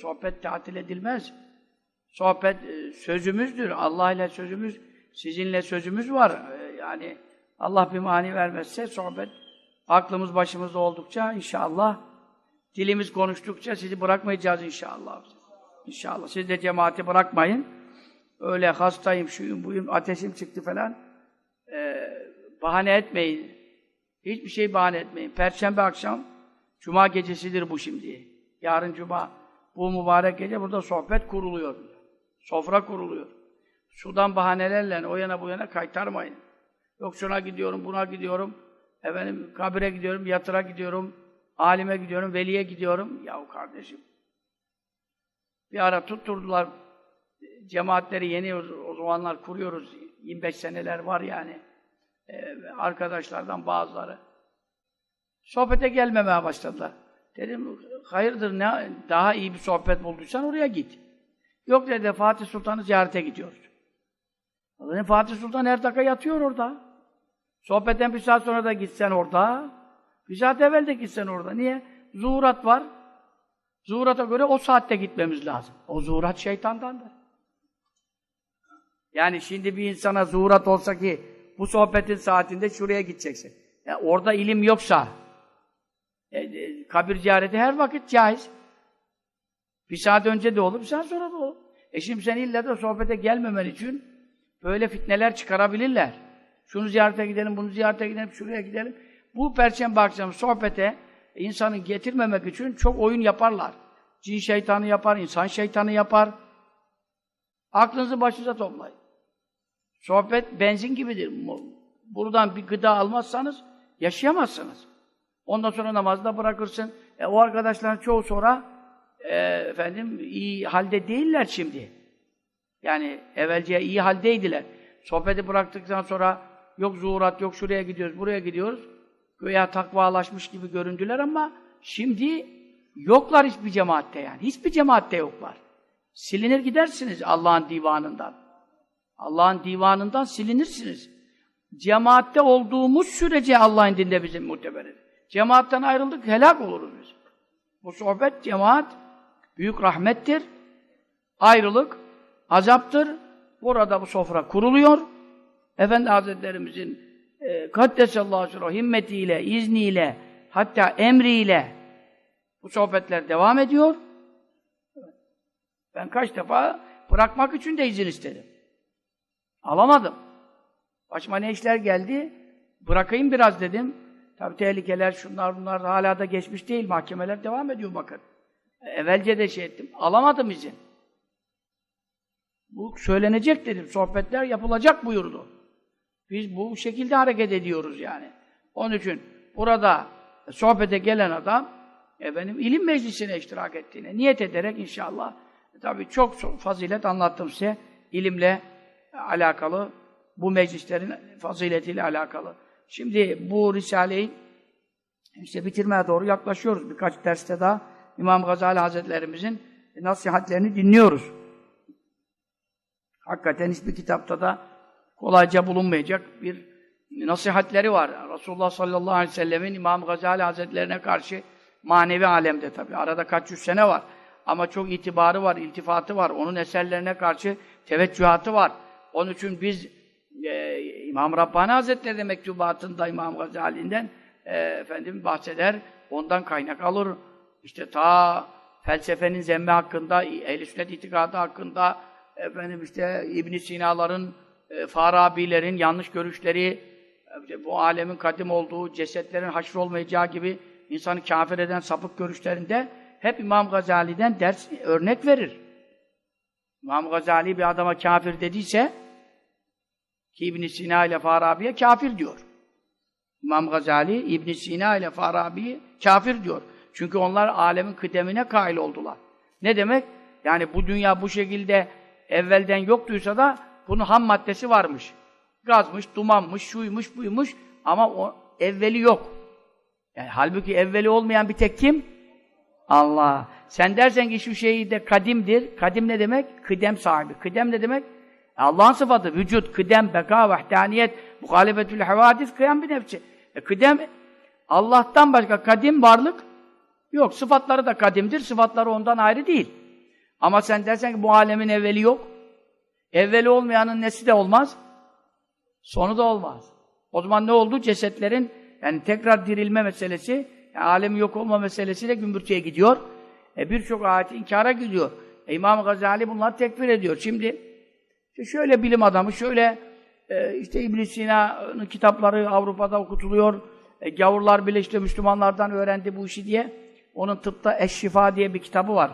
Sohbet tatil edilmez. Sohbet e, sözümüzdür. Allah ile sözümüz, sizinle sözümüz var. E, Yani Allah bir mani vermezse sohbet aklımız başımızda oldukça inşallah dilimiz konuştukça sizi bırakmayacağız inşallah. İnşallah. Siz de cemaati bırakmayın. Öyle hastayım, şuyum, buyum, ateşim çıktı falan. E, bahane etmeyin. Hiçbir şey bahane etmeyin. Perşembe akşam, Cuma gecesidir bu şimdi. Yarın Cuma. Bu mübarek gece burada sohbet kuruluyor. Sofra kuruluyor. Sudan bahanelerle o yana bu yana kaytarmayın. Yok şuna gidiyorum, buna gidiyorum. Efendim kabire gidiyorum, yatıra gidiyorum. Alime gidiyorum, veliye gidiyorum. Yahu kardeşim. Bir ara tutturdular. Cemaatleri yeni o, zamanlar kuruyoruz. 25 seneler var yani. Ee, arkadaşlardan bazıları. Sohbete gelmemeye başladılar. Dedim, hayırdır ne daha iyi bir sohbet bulduysan oraya git. Yok dedi, Fatih Sultan'ı ziyarete gidiyoruz. Dedim, Fatih Sultan her dakika yatıyor orada. Sohbetten bir saat sonra da gitsen orada. Bir saat evvel de gitsen orada. Niye? Zuhurat var. Zuhurata göre o saatte gitmemiz lazım. O zuhurat şeytandandır. Yani şimdi bir insana zuhurat olsa ki bu sohbetin saatinde şuraya gideceksin. Ya orada ilim yoksa e, e, kabir ziyareti her vakit caiz. Bir saat önce de olur, bir saat sonra da olur. E şimdi sen illa da sohbete gelmemen için böyle fitneler çıkarabilirler. Şunu ziyarete gidelim, bunu ziyarete gidelim, şuraya gidelim. Bu perşembe akşamı sohbete insanı getirmemek için çok oyun yaparlar. Cin şeytanı yapar, insan şeytanı yapar. Aklınızı başınıza toplayın. Sohbet benzin gibidir. Buradan bir gıda almazsanız yaşayamazsınız. Ondan sonra namazda bırakırsın. E, o arkadaşların çoğu sonra e, efendim iyi halde değiller şimdi. Yani evvelce iyi haldeydiler. Sohbeti bıraktıktan sonra yok zuhurat, yok şuraya gidiyoruz, buraya gidiyoruz. Göya takvalaşmış gibi göründüler ama şimdi yoklar hiçbir cemaatte yani. Hiçbir cemaatte yoklar. Silinir gidersiniz Allah'ın divanından. Allah'ın divanından silinirsiniz. Cemaatte olduğumuz sürece Allah'ın dinde bizim muteberdir. Cemaatten ayrıldık, helak oluruz biz. Bu sohbet, cemaat büyük rahmettir. Ayrılık azaptır. Burada bu sofra kuruluyor. Efendi Hazretlerimizin e, Kaddesallahu aleyhi himmetiyle, izniyle, hatta emriyle bu sohbetler devam ediyor. Ben kaç defa bırakmak için de izin istedim. Alamadım. Başıma ne işler geldi? Bırakayım biraz dedim. Tabi tehlikeler, şunlar bunlar hala da geçmiş değil. Mahkemeler devam ediyor bakın. Evvelce de şey ettim. Alamadım izin. Bu söylenecek dedim. Sohbetler yapılacak buyurdu. Biz bu şekilde hareket ediyoruz yani. Onun için burada sohbete gelen adam efendim ilim meclisine iştirak ettiğine niyet ederek inşallah tabi çok fazilet anlattım size ilimle alakalı bu meclislerin faziletiyle alakalı. Şimdi bu Risale'yi işte bitirmeye doğru yaklaşıyoruz. Birkaç derste daha İmam Gazali Hazretlerimizin nasihatlerini dinliyoruz. Hakikaten hiçbir kitapta da kolayca bulunmayacak bir nasihatleri var. Resulullah sallallahu aleyhi ve sellemin İmam Gazali Hazretlerine karşı manevi alemde tabi. Arada kaç yüz sene var. Ama çok itibarı var, iltifatı var. Onun eserlerine karşı teveccühatı var. Onun için biz e, İmam Rabbani Hazretleri de mektubatında İmam Gazali'nden e, efendim bahseder. Ondan kaynak alır. İşte ta felsefenin zemme hakkında, ehl-i sünnet itikadı hakkında efendim işte İbn Sina'ların, e, Farabi'lerin yanlış görüşleri, e, bu alemin kadim olduğu, cesetlerin haşr olmayacağı gibi insanı kafir eden sapık görüşlerinde hep İmam Gazali'den ders örnek verir. İmam Gazali bir adama kafir dediyse ki İbn Sina ile Farabi'ye kafir diyor. İmam Gazali İbn Sina ile Farabi'yi kafir diyor. Çünkü onlar alemin kıdemine kail oldular. Ne demek? Yani bu dünya bu şekilde evvelden yoktuysa da bunun ham maddesi varmış. Gazmış, dumanmış, şuymuş, buymuş ama o evveli yok. Yani halbuki evveli olmayan bir tek kim? Allah. Sen dersen ki şu şey de kadimdir. Kadim ne demek? Kıdem sahibi. Kıdem ne demek? Allah'ın sıfatı. Vücut, kıdem, beka, vahdaniyet, muhalefetül havadis, kıyam bir nefsi. E, kıdem, Allah'tan başka kadim varlık yok. Sıfatları da kadimdir. Sıfatları ondan ayrı değil. Ama sen dersen ki bu alemin evveli yok. Evveli olmayanın nesi de olmaz. Sonu da olmaz. O zaman ne oldu? Cesetlerin yani tekrar dirilme meselesi, yani alem yok olma meselesiyle gümbürtüye gidiyor. E birçok ayeti inkara gidiyor. E İmam Gazali bunlar tekfir ediyor. Şimdi işte şöyle bilim adamı, şöyle e, işte İbn Sina'nın kitapları Avrupa'da okutuluyor. E, gavurlar bile işte Müslümanlardan öğrendi bu işi diye. Onun tıpta Eşşifa diye bir kitabı var.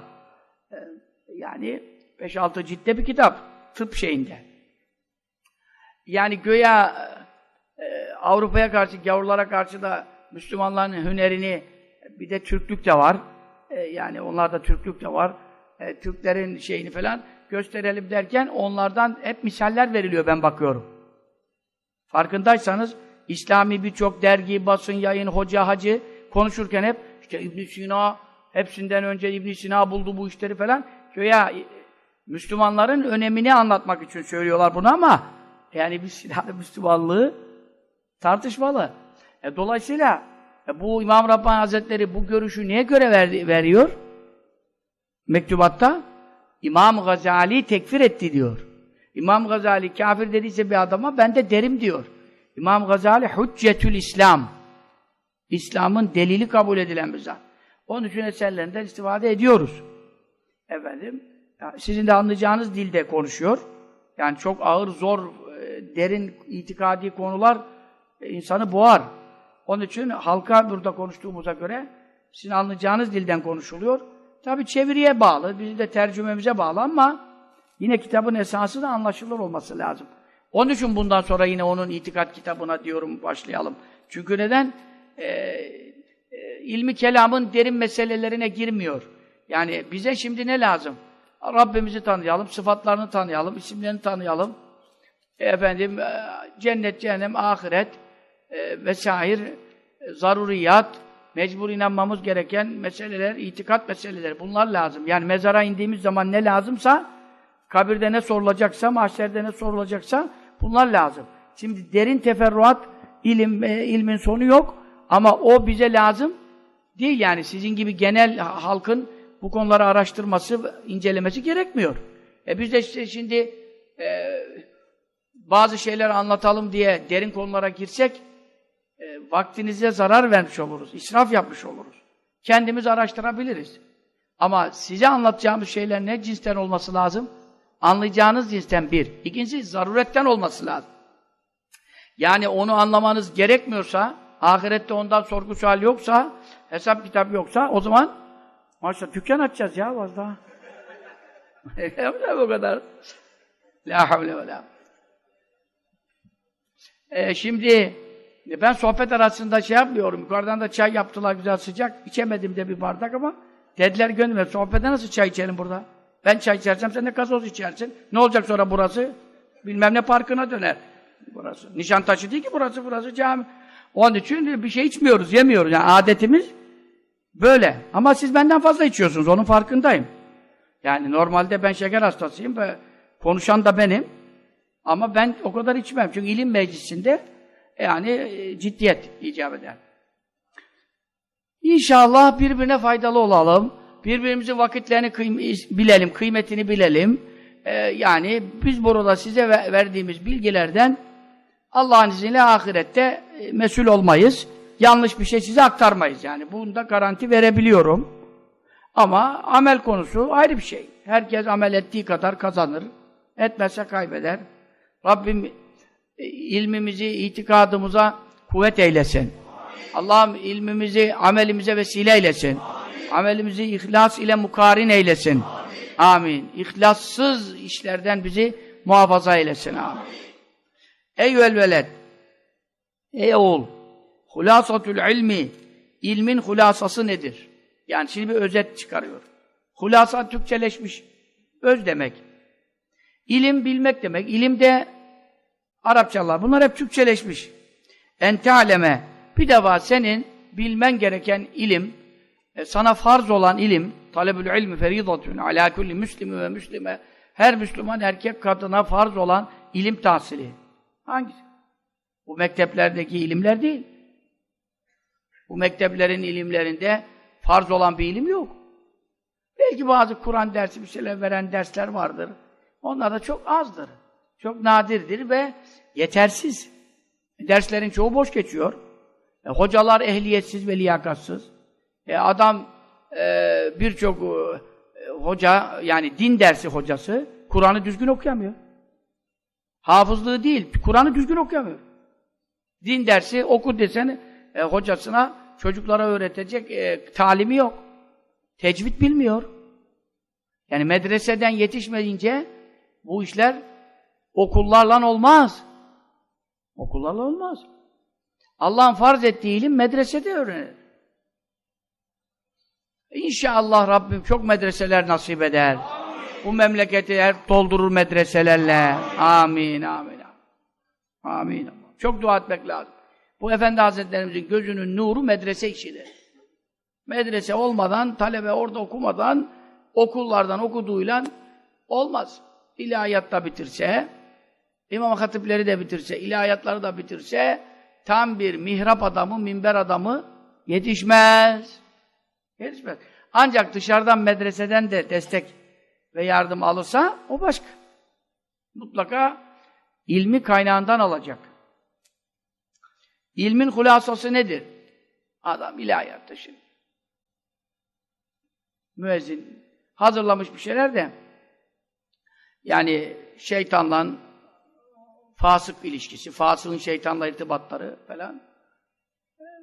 E, yani 5-6 ciltte bir kitap. Tıp şeyinde. Yani göya e, Avrupa'ya karşı, gavurlara karşı da Müslümanların hünerini, bir de Türklük de var. E, yani onlarda Türklük de var. E, Türklerin şeyini falan gösterelim derken onlardan hep misaller veriliyor ben bakıyorum. Farkındaysanız İslami birçok dergi, basın, yayın, hoca, hacı konuşurken hep işte ibn Sina hepsinden önce ibn Sina buldu bu işleri falan. Göya Müslümanların önemini anlatmak için söylüyorlar bunu ama yani bir silahlı Müslümanlığı tartışmalı. E, dolayısıyla e, bu İmam Rabbani Hazretleri bu görüşü niye göre ver, veriyor? Mektubatta İmam Gazali tekfir etti diyor. İmam Gazali kafir dediyse bir adama ben de derim diyor. İmam Gazali Hüccetül İslam. İslam'ın delili kabul edilen bir zat. Onun için eserlerinden istifade ediyoruz. Efendim, sizin de anlayacağınız dilde konuşuyor. Yani çok ağır, zor, e, derin itikadi konular e, insanı boğar. Onun için halka burada konuştuğumuza göre sizin anlayacağınız dilden konuşuluyor. Tabi çeviriye bağlı, bizim de tercümemize bağlı ama yine kitabın esası da anlaşılır olması lazım. Onun için bundan sonra yine onun itikat kitabına diyorum başlayalım. Çünkü neden? Ee, e, ilmi kelamın derin meselelerine girmiyor. Yani bize şimdi ne lazım? Rabbimizi tanıyalım, sıfatlarını tanıyalım, isimlerini tanıyalım. Efendim, e, cennet, cehennem, ahiret e, vesaire, e, zaruriyat, mecbur inanmamız gereken meseleler, itikat meseleleri. Bunlar lazım. Yani mezara indiğimiz zaman ne lazımsa, kabirde ne sorulacaksa, mahşerde ne sorulacaksa bunlar lazım. Şimdi derin teferruat, ilim, e, ilmin sonu yok ama o bize lazım değil yani. Sizin gibi genel halkın bu konuları araştırması, incelemesi gerekmiyor. E biz de işte şimdi e, bazı şeyler anlatalım diye derin konulara girsek e, vaktinize zarar vermiş oluruz, israf yapmış oluruz. Kendimiz araştırabiliriz. Ama size anlatacağımız şeyler ne cinsten olması lazım? Anlayacağınız cinsten bir. İkincisi, zaruretten olması lazım. Yani onu anlamanız gerekmiyorsa, ahirette ondan sorgu sual yoksa, hesap kitap yoksa, o zaman maşallah dükkan açacağız ya az daha. bu kadar. La havle ve la. Ee, şimdi ben sohbet arasında şey yapmıyorum. Yukarıdan da çay yaptılar güzel sıcak. İçemedim de bir bardak ama dediler gönlüme sohbete nasıl çay içelim burada? Ben çay içersem sen de gazoz içersin. Ne olacak sonra burası? Bilmem ne parkına döner. Burası. Nişantaşı değil ki burası, burası cami. Onun için bir şey içmiyoruz, yemiyoruz. Yani adetimiz böyle. Ama siz benden fazla içiyorsunuz, onun farkındayım. Yani normalde ben şeker hastasıyım ve konuşan da benim. Ama ben o kadar içmem. Çünkü ilim meclisinde yani e, ciddiyet icap eder. İnşallah birbirine faydalı olalım. Birbirimizin vakitlerini kıym bilelim, kıymetini bilelim. Ee, yani biz burada size verdiğimiz bilgilerden Allah'ın izniyle ahirette e, mesul olmayız. Yanlış bir şey size aktarmayız yani. Bunda garanti verebiliyorum. Ama amel konusu ayrı bir şey. Herkes amel ettiği kadar kazanır. Etmezse kaybeder. Rabbim ilmimizi, itikadımıza kuvvet eylesin. Allah'ım ilmimizi, amelimize vesile eylesin. Amin. Amelimizi ihlas ile mukarin eylesin. Amin. Amin. İhlassız işlerden bizi muhafaza eylesin. Amin. Eyvel veled. Ey oğul. Hulasatül ilmi. İlmin hulasası nedir? Yani şimdi bir özet çıkarıyor. Hulasa Türkçeleşmiş. Öz demek. İlim bilmek demek. İlim de Arapçalar. Bunlar hep Türkçeleşmiş. Ente aleme. Bir defa senin bilmen gereken ilim E, sana farz olan ilim, talebül ilmi feridatun ala kulli müslimi ve müslime her Müslüman erkek kadına farz olan ilim tahsili. Hangisi? Bu mekteplerdeki ilimler değil. Bu mekteplerin ilimlerinde farz olan bir ilim yok. Belki bazı Kur'an dersi bir şeyler veren dersler vardır. Onlar da çok azdır. Çok nadirdir ve yetersiz. Derslerin çoğu boş geçiyor. E, hocalar ehliyetsiz ve liyakatsız. E, adam e, birçok e, hoca, yani din dersi hocası, Kur'an'ı düzgün okuyamıyor. Hafızlığı değil, Kur'an'ı düzgün okuyamıyor. Din dersi oku desen e, hocasına çocuklara öğretecek e, talimi yok. Tecvid bilmiyor. Yani medreseden yetişmeyince bu işler okullarla olmaz. Okullarla olmaz. Allah'ın farz ettiği ilim medresede öğrenir. İnşallah Rabbim çok medreseler nasip eder. Amin. Bu memleketi her doldurur medreselerle. Amin, amin. Amin. Çok dua etmek lazım. Bu Efendi Hazretlerimizin gözünün nuru medrese işidir. Medrese olmadan, talebe orada okumadan, okullardan okuduğuyla olmaz. İlahiyat da bitirse, İmam Hatipleri de bitirse, ilahiyatları da bitirse, tam bir mihrap adamı, minber adamı yetişmez. Yetişmez. Ancak dışarıdan medreseden de destek ve yardım alırsa o başka. Mutlaka ilmi kaynağından alacak. İlmin hulasası nedir? Adam ilahiyatta şimdi. Müezzin hazırlamış bir şeyler de yani şeytanla fasık ilişkisi, fasığın şeytanla irtibatları falan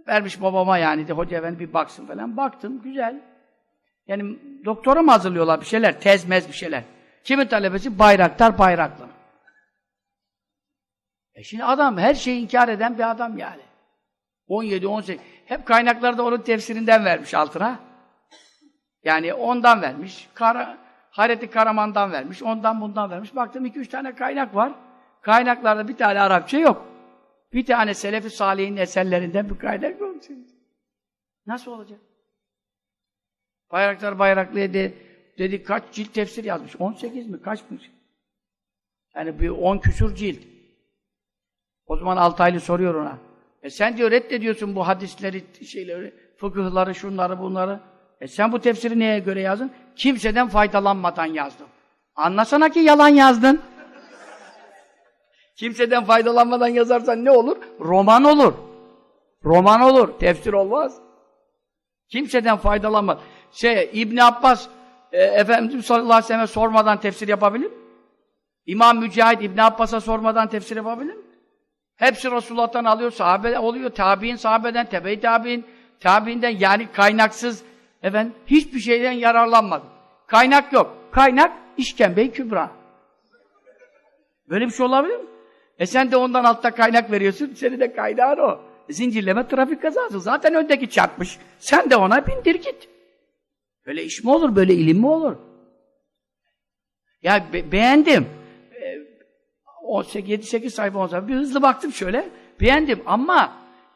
vermiş babama yani de hoca efendi bir baksın falan. Baktım güzel. Yani doktora mı hazırlıyorlar bir şeyler? Tezmez bir şeyler. Kimin talebesi? Bayraktar Bayraklı. E şimdi adam her şeyi inkar eden bir adam yani. 17, 18. Hep kaynaklarda onun tefsirinden vermiş altına. Yani ondan vermiş. Kara, Hayreti Karaman'dan vermiş. Ondan bundan vermiş. Baktım iki üç tane kaynak var. Kaynaklarda bir tane Arapça yok. Bir tane Selefi Salih'in eserlerinden bir kaynak yok. Nasıl olacak? Bayraktar Bayraklı'ya de, dedi kaç cilt tefsir yazmış? 18 mi? Kaçmış? Yani bir 10 küsur cilt. O zaman Altaylı soruyor ona. E sen diyor reddediyorsun bu hadisleri, şeyleri, fıkıhları, şunları, bunları. E sen bu tefsiri neye göre yazdın? Kimseden faydalanmadan yazdım. Anlasana ki yalan yazdın. Kimseden faydalanmadan yazarsan ne olur? Roman olur. Roman olur. Tefsir olmaz. Kimseden faydalanmaz. Şey, İbn Abbas e, Efendimiz sallallahu aleyhi ve sellem sormadan tefsir yapabilir mi? İmam Mücahit İbn Abbas'a sormadan tefsir yapabilir mi? Hepsi Resulullah'tan alıyor, sahabe oluyor, tabi'in sahabeden, tebe-i tabi'in, tabi'inden yani kaynaksız efendim hiçbir şeyden yararlanmadı. Kaynak yok. Kaynak İşkembe-i Kübra. Böyle bir şey olabilir mi? E sen de ondan altta kaynak veriyorsun, seni de kaynağın o. Zincirleme trafik kazası. Zaten öndeki çarpmış. Sen de ona bindir git. Böyle iş mi olur, böyle ilim mi olur? Ya be beğendim. 7-8 sayfa 10 sayfa. Bir hızlı baktım şöyle. Beğendim ama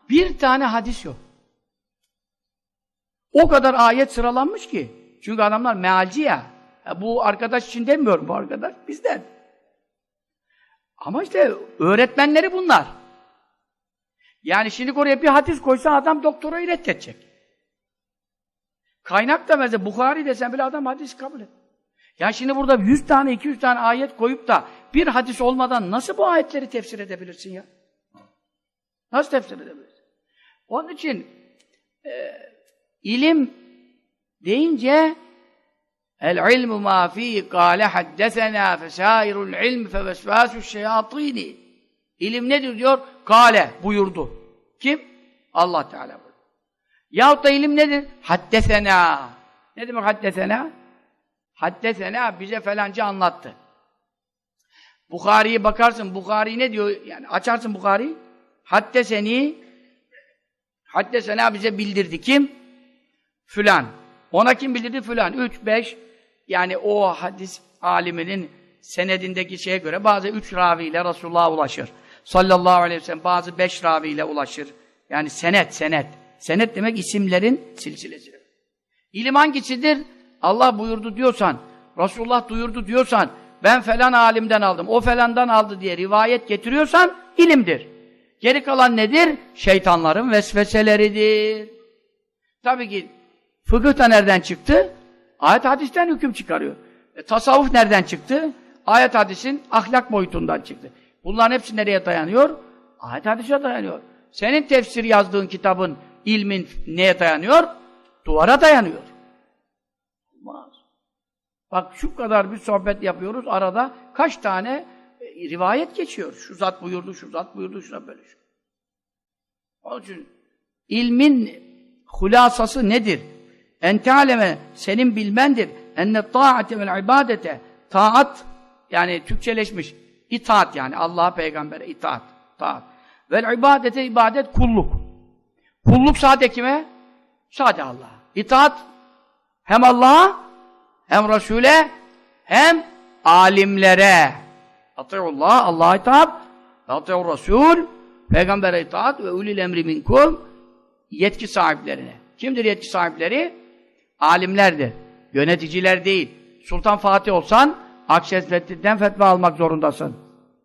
bir tane hadis yok. O kadar ayet sıralanmış ki. Çünkü adamlar mealci ya. ya bu arkadaş için demiyorum bu arkadaş. Bizden. Ama işte öğretmenleri bunlar. Yani şimdi oraya bir hadis koysa adam doktorayı reddedecek. Kaynak da mesela Bukhari desen bile adam hadis kabul et. Ya şimdi burada 100 tane 200 tane ayet koyup da bir hadis olmadan nasıl bu ayetleri tefsir edebilirsin ya? Nasıl tefsir edebilirsin? Onun için e, ilim deyince el ilmu ma fi kâle haddesena fesairul ilm fevesvâsü şeyatîni İlim nedir diyor? Kale buyurdu. Kim? Allah Teala buyurdu. Yahut da ilim nedir? Haddesena. Ne demek haddesena? Haddesena bize falanca anlattı. Bukhari'ye bakarsın, Bukhari ne diyor? Yani açarsın Bukhari. Haddeseni Haddesena bize bildirdi. Kim? Fülan. Ona kim bildirdi? Fülan. Üç, beş yani o hadis aliminin senedindeki şeye göre bazı üç raviyle Resulullah'a ulaşır. Sallallahu aleyhi ve sellem bazı beş raviyle ulaşır. Yani senet, senet. Senet demek isimlerin silsilesi. İlim hangisidir? Allah buyurdu diyorsan, Resulullah duyurdu diyorsan, ben falan alimden aldım, o falandan aldı diye rivayet getiriyorsan ilimdir. Geri kalan nedir? Şeytanların vesveseleridir. Tabii ki fıkıh da nereden çıktı? Ayet hadisten hüküm çıkarıyor. E, tasavvuf nereden çıktı? Ayet hadisin ahlak boyutundan çıktı. Bunların hepsi nereye dayanıyor? Ayet hadise dayanıyor. Senin tefsir yazdığın kitabın, ilmin neye dayanıyor? Duvara dayanıyor. Olmaz. Bak şu kadar bir sohbet yapıyoruz, arada kaç tane e, rivayet geçiyor. Şu zat buyurdu, şu zat buyurdu, şuna böyle. Şu. Onun için ilmin hulasası nedir? En te'aleme senin bilmendir. Enne ta'ate vel ibadete taat yani Türkçeleşmiş. itaat yani Allah'a peygambere itaat. Taat. Vel ibadete ibadet kulluk. Kulluk sade kime? Sade Allah'a. İtaat hem Allah'a hem Resul'e hem alimlere. Atiullah, Allah'a itaat. Atiur Resul, peygambere itaat ve ulil emri minkum yetki sahiplerine. Kimdir yetki sahipleri? Alimlerdir. Yöneticiler değil. Sultan Fatih olsan Akşesvettin'den fetva almak zorundasın.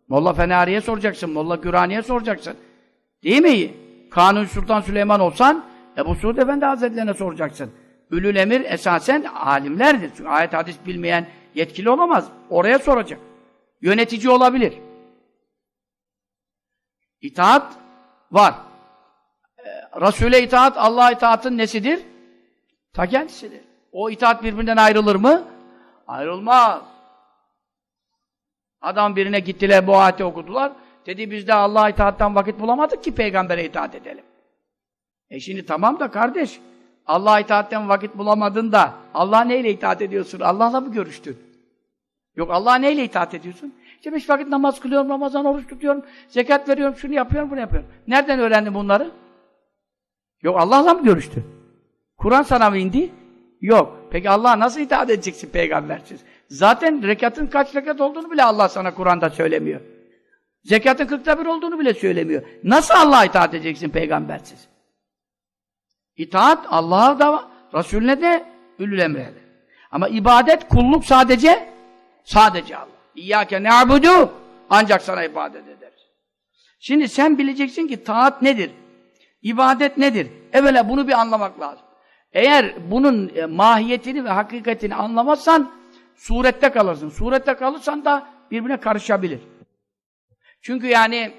Molla Fenari'ye soracaksın, Molla Gürani'ye soracaksın. Değil mi? Kanun Sultan Süleyman olsan Ebu Suud Efendi Hazretlerine soracaksın. Ülül emir esasen alimlerdir. Çünkü ayet hadis bilmeyen yetkili olamaz. Oraya soracak. Yönetici olabilir. İtaat var. Ee, Resul'e itaat, Allah'a itaatın nesidir? Ta kendisidir. O itaat birbirinden ayrılır mı? Ayrılmaz. Adam birine gittiler, bu ayeti okudular. Dedi biz de Allah'a itaattan vakit bulamadık ki peygambere itaat edelim. E şimdi tamam da kardeş, Allah'a itaatten vakit bulamadın da Allah'a neyle itaat ediyorsun? Allah'la mı görüştün? Yok Allah'a neyle itaat ediyorsun? İşte beş vakit namaz kılıyorum, Ramazan oruç tutuyorum, zekat veriyorum, şunu yapıyorum, bunu yapıyorum. Nereden öğrendin bunları? Yok Allah'la mı görüştün? Kur'an sana mı indi? Yok. Peki Allah'a nasıl itaat edeceksin peygambersiz? Zaten rekatın kaç rekat olduğunu bile Allah sana Kur'an'da söylemiyor. Zekatın kırkta bir olduğunu bile söylemiyor. Nasıl Allah'a itaat edeceksin peygambersiz? İtaat Allah'a da, Resulüne de, ülül emre de. Ama ibadet, kulluk sadece sadece Allah. İyyâke ne'abudu ancak sana ibadet ederiz. Şimdi sen bileceksin ki taat nedir? İbadet nedir? Evvela bunu bir anlamak lazım. Eğer bunun e, mahiyetini ve hakikatini anlamazsan surette kalırsın. Surette kalırsan da birbirine karışabilir. Çünkü yani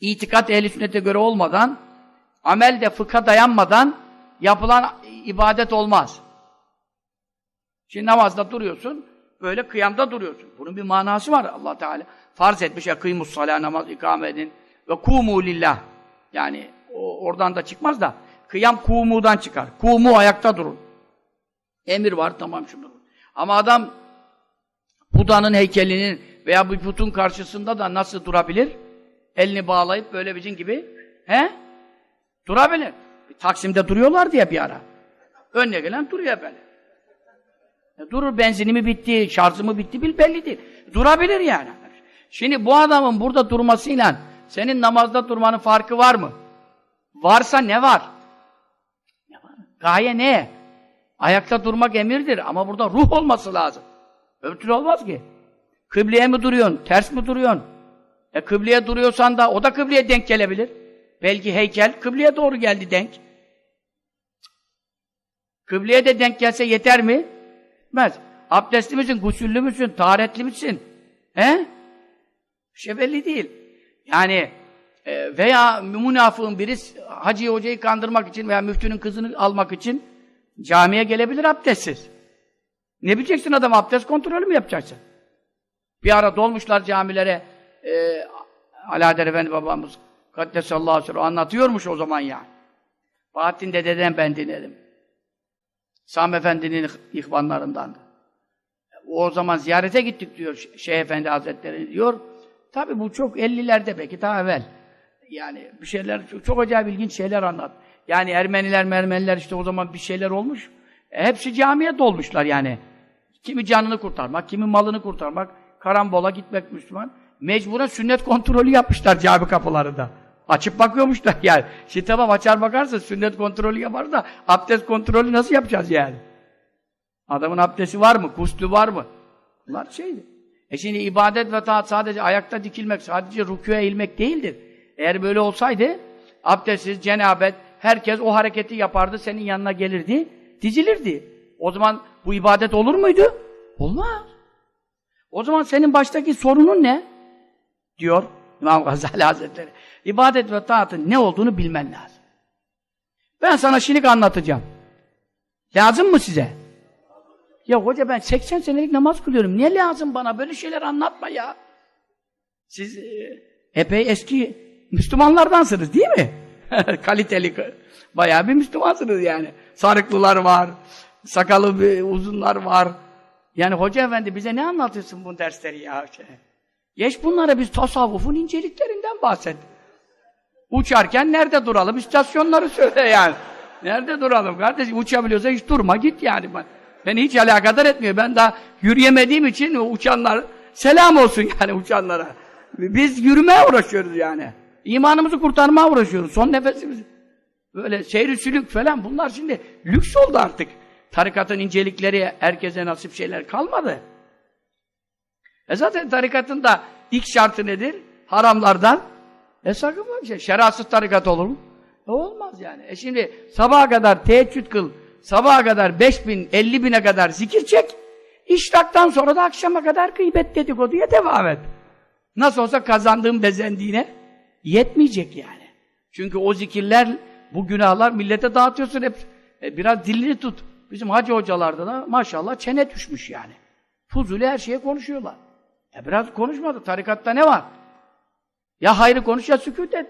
itikat ehli sünnete göre olmadan amel de fıkha dayanmadan yapılan ibadet olmaz. Şimdi namazda duruyorsun, böyle kıyamda duruyorsun. Bunun bir manası var Allah Teala. Farz etmiş ya kıymus salâ namaz ikame edin ve kumu lillah. Yani o, oradan da çıkmaz da kıyam kumudan çıkar. Kumu ayakta durun. Emir var tamam şunu. Ama adam Buda'nın heykelinin veya bir putun karşısında da nasıl durabilir? Elini bağlayıp böyle bizim gibi he? Durabilir. Taksim'de duruyorlar diye bir ara. Önüne gelen duruyor böyle. E durur benzinimi bitti, şarjımı bitti bil belli değil. Durabilir yani. Şimdi bu adamın burada durmasıyla senin namazda durmanın farkı var mı? Varsa ne var? Gaye ne? Ayakta durmak emirdir ama burada ruh olması lazım. Öbür olmaz ki. Kıbleye mi duruyorsun? Ters mi duruyorsun? E kıbleye duruyorsan da o da kıbleye denk gelebilir. Belki heykel kıbleye doğru geldi denk. Kıbleye de denk gelse yeter mi? Etmez. Abdestli misin, gusüllü müsün, taharetli misin? He? Bir şey belli değil. Yani e, veya münafığın biri hacı hocayı kandırmak için veya müftünün kızını almak için camiye gelebilir abdestsiz. Ne bileceksin adam abdest kontrolü mü yapacaksın? Bir ara dolmuşlar camilere e, Alaeddin Efendi babamız Kaddesallahu aleyhi ve anlatıyormuş o zaman yani. Bahattin dededen ben dinledim. Sami Efendi'nin ihvanlarından. O zaman ziyarete gittik diyor Şeyh Efendi Hazretleri diyor. Tabi bu çok 50'lerde belki daha evvel. Yani bir şeyler, çok, çok acayip ilginç şeyler anlat. Yani Ermeniler, Mermeniler işte o zaman bir şeyler olmuş. E, hepsi camiye dolmuşlar yani. Kimi canını kurtarmak, kimi malını kurtarmak, karambola gitmek Müslüman. Mecburen sünnet kontrolü yapmışlar cami kapılarında. Açıp bakıyormuşlar yani. Şimdi tamam açar bakarsın sünnet kontrolü yapar da abdest kontrolü nasıl yapacağız yani? Adamın abdesti var mı? Kuslu var mı? Bunlar şeydi. E şimdi ibadet ve taat sadece ayakta dikilmek, sadece rükûya eğilmek değildir. Eğer böyle olsaydı abdestsiz, cenabet, herkes o hareketi yapardı, senin yanına gelirdi, dizilirdi. O zaman bu ibadet olur muydu? Olmaz. O zaman senin baştaki sorunun ne? Diyor İmam Gazali Hazretleri. İbadet ve taatın ne olduğunu bilmen lazım. Ben sana şimdi anlatacağım. Lazım mı size? Ya hoca ben 80 senelik namaz kılıyorum. Niye lazım bana? Böyle şeyler anlatma ya. Siz e, epey eski Müslümanlardansınız değil mi? Kaliteli, bayağı bir Müslümansınız yani. Sarıklılar var, sakalı uzunlar var. Yani hoca efendi bize ne anlatıyorsun bu dersleri ya? Şey. Geç bunlara biz tasavvufun inceliklerinden bahset. Uçarken nerede duralım? İstasyonları söyle yani. Nerede duralım kardeşim? Uçabiliyorsa hiç durma git yani. Beni hiç alakadar etmiyor. Ben daha yürüyemediğim için uçanlar selam olsun yani uçanlara. Biz yürümeye uğraşıyoruz yani. İmanımızı kurtarmaya uğraşıyoruz. Son nefesimiz. Böyle seyri sülük falan bunlar şimdi lüks oldu artık. Tarikatın incelikleri herkese nasip şeyler kalmadı. E zaten tarikatın da ilk şartı nedir? Haramlardan e sakınmak şey. Şeratsız tarikat olur mu? E olmaz yani. E şimdi sabaha kadar teheccüd kıl, sabaha kadar beş bin, elli bine kadar zikir çek, işraktan sonra da akşama kadar gıybet dedikoduya devam et. Nasıl olsa kazandığım bezendiğine yetmeyecek yani. Çünkü o zikirler, bu günahlar millete dağıtıyorsun hep. E biraz dilini tut. Bizim hacı hocalarda da maşallah çene düşmüş yani. Fuzuli her şeye konuşuyorlar. Ya biraz konuşmadı. Tarikatta ne var? Ya hayrı konuş ya sükut et.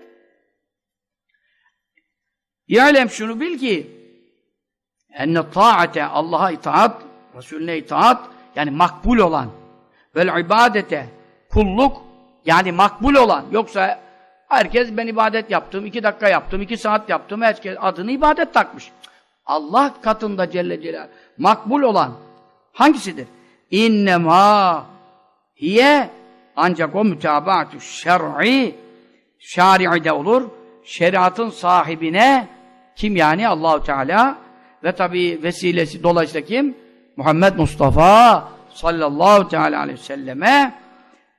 Ya'lem şunu bil ki enne taate Allah'a itaat, Resulüne itaat yani makbul olan vel ibadete kulluk yani makbul olan yoksa herkes ben ibadet yaptım, iki dakika yaptım, iki saat yaptım, herkes adını ibadet takmış. Allah katında Celle Celal makbul olan hangisidir? İnnemâ hiye ancak o mütabaatü şer'i şari'de olur. Şeriatın sahibine kim yani Allahu Teala ve tabi vesilesi dolayısıyla kim? Muhammed Mustafa sallallahu teala aleyhi ve selleme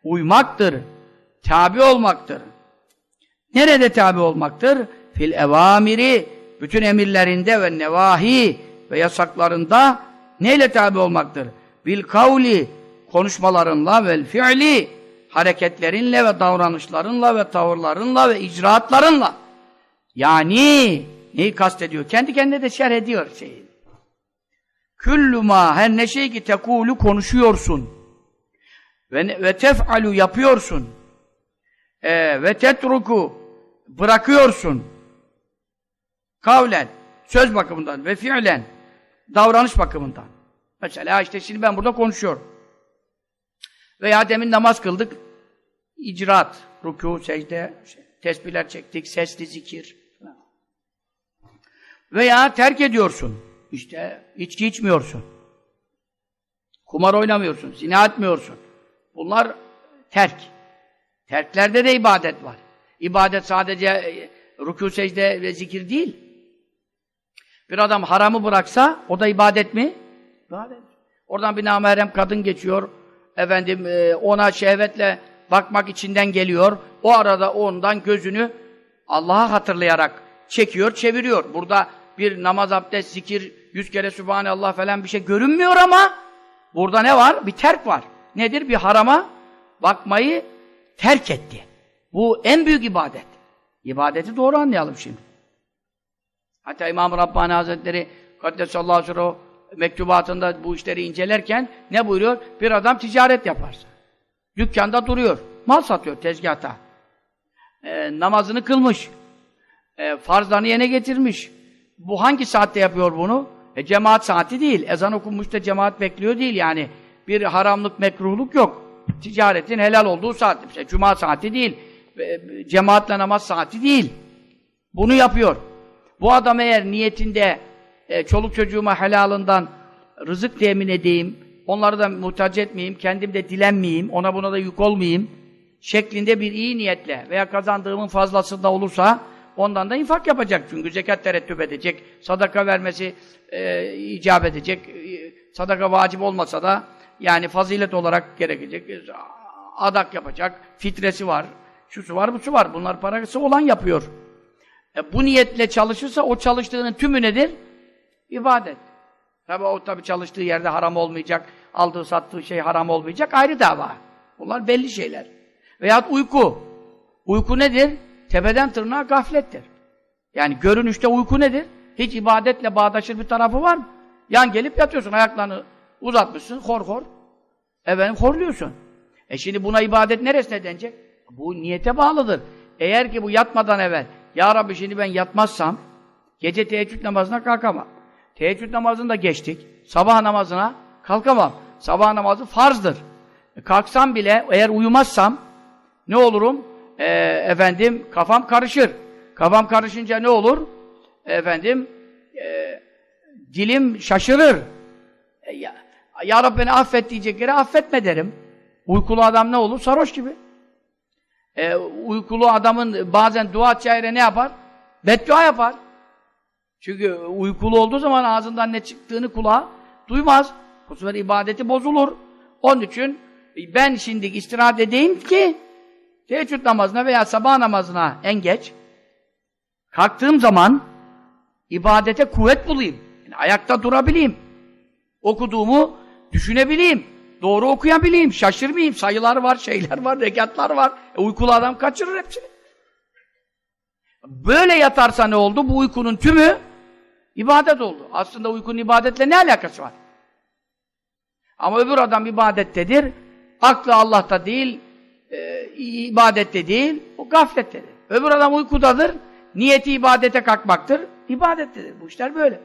uymaktır. Tabi olmaktır. Nerede tabi olmaktır? Fil evamiri bütün emirlerinde ve nevahi ve yasaklarında neyle tabi olmaktır? Bil kavli konuşmalarınla ve fiili hareketlerinle ve davranışlarınla ve tavırlarınla ve icraatlarınla yani neyi kastediyor? Kendi kendine de şerh ediyor şeyi. Küllü ma her ne şey ki tekulu konuşuyorsun ve, ve tef'alu yapıyorsun e, ve tetruku bırakıyorsun kavlen söz bakımından ve fiilen davranış bakımından. Mesela işte şimdi ben burada konuşuyorum. Veya demin namaz kıldık. icraat, ruku, secde, şey, tesbihler çektik, sesli zikir. Veya terk ediyorsun. İşte içki içmiyorsun. Kumar oynamıyorsun, zina etmiyorsun. Bunlar terk. Terklerde de ibadet var. İbadet sadece e, rükû, secde ve zikir değil. Bir adam haramı bıraksa, o da ibadet mi? İbadet. Oradan bir namerem kadın geçiyor, efendim e, ona şehvetle bakmak içinden geliyor. O arada ondan gözünü Allah'a hatırlayarak çekiyor, çeviriyor. Burada bir namaz, abdest, zikir, yüz kere Sübhanallah falan bir şey görünmüyor ama burada ne var? Bir terk var. Nedir? Bir harama bakmayı terk etti. Bu en büyük ibadet. İbadeti doğru anlayalım şimdi. Hatta İmam-ı Rabbani Hazretleri Kaddesallahu aleyhi mektubatında bu işleri incelerken ne buyuruyor? Bir adam ticaret yaparsa. Dükkanda duruyor. Mal satıyor tezgahta. E, namazını kılmış. E, farzlarını yerine getirmiş. Bu hangi saatte yapıyor bunu? E, cemaat saati değil. Ezan okunmuş da cemaat bekliyor değil yani. Bir haramlık, mekruhluk yok. Ticaretin helal olduğu saat. İşte cuma saati değil. E, cemaatle namaz saati değil. Bunu yapıyor. Bu adam eğer niyetinde e, çoluk çocuğuma helalından rızık temin edeyim, onları da muhtaç etmeyeyim, kendim de dilenmeyeyim, ona buna da yük olmayayım. şeklinde bir iyi niyetle veya kazandığımın fazlasında olursa ondan da infak yapacak. Çünkü zekat terettüp edecek, sadaka vermesi e, icap edecek. E, sadaka vacip olmasa da yani fazilet olarak gerekecek. E, adak yapacak, fitresi var, şusu var, busu var. Bunlar parası olan yapıyor. E, bu niyetle çalışırsa o çalıştığının tümü nedir? İbadet. Tabi o tabi çalıştığı yerde haram olmayacak, aldığı sattığı şey haram olmayacak ayrı dava. Bunlar belli şeyler. Veyahut uyku. Uyku nedir? Tepeden tırnağa gaflettir. Yani görünüşte uyku nedir? Hiç ibadetle bağdaşır bir tarafı var mı? Yan gelip yatıyorsun, ayaklarını uzatmışsın, hor hor. Efendim horluyorsun. E şimdi buna ibadet neresine denecek? Bu niyete bağlıdır. Eğer ki bu yatmadan evvel, Ya Rabbi şimdi ben yatmazsam, gece teheccüd namazına kalkamam. Teheccüd namazını da geçtik. Sabah namazına kalkamam. Sabah namazı farzdır. E kalksam bile, eğer uyumazsam, ne olurum? E, efendim, kafam karışır. Kafam karışınca ne olur? E, efendim, e, dilim şaşırır. E, ya, ya Rabbi beni affet diyecek yere affetme derim. Uykulu adam ne olur? Sarhoş gibi. E, uykulu adamın bazen dua çayre ne yapar? Beddua yapar. Çünkü uykulu olduğu zaman ağzından ne çıktığını kulağı duymaz. Bu sefer ibadeti bozulur. Onun için ben şimdi istirahat edeyim ki teheccüd namazına veya sabah namazına en geç kalktığım zaman ibadete kuvvet bulayım. Yani ayakta durabileyim. Okuduğumu düşünebileyim. Doğru okuyabileyim. Şaşırmayayım. Sayılar var, şeyler var, rekatlar var. E, uykulu adam kaçırır hepsini. Böyle yatarsa ne oldu? Bu uykunun tümü ibadet oldu. Aslında uykunun ibadetle ne alakası var? Ama öbür adam ibadettedir. Aklı Allah'ta değil, e, ibadette değil, o gaflettedir. Öbür adam uykudadır, niyeti ibadete kalkmaktır, ibadettedir. Bu işler böyle.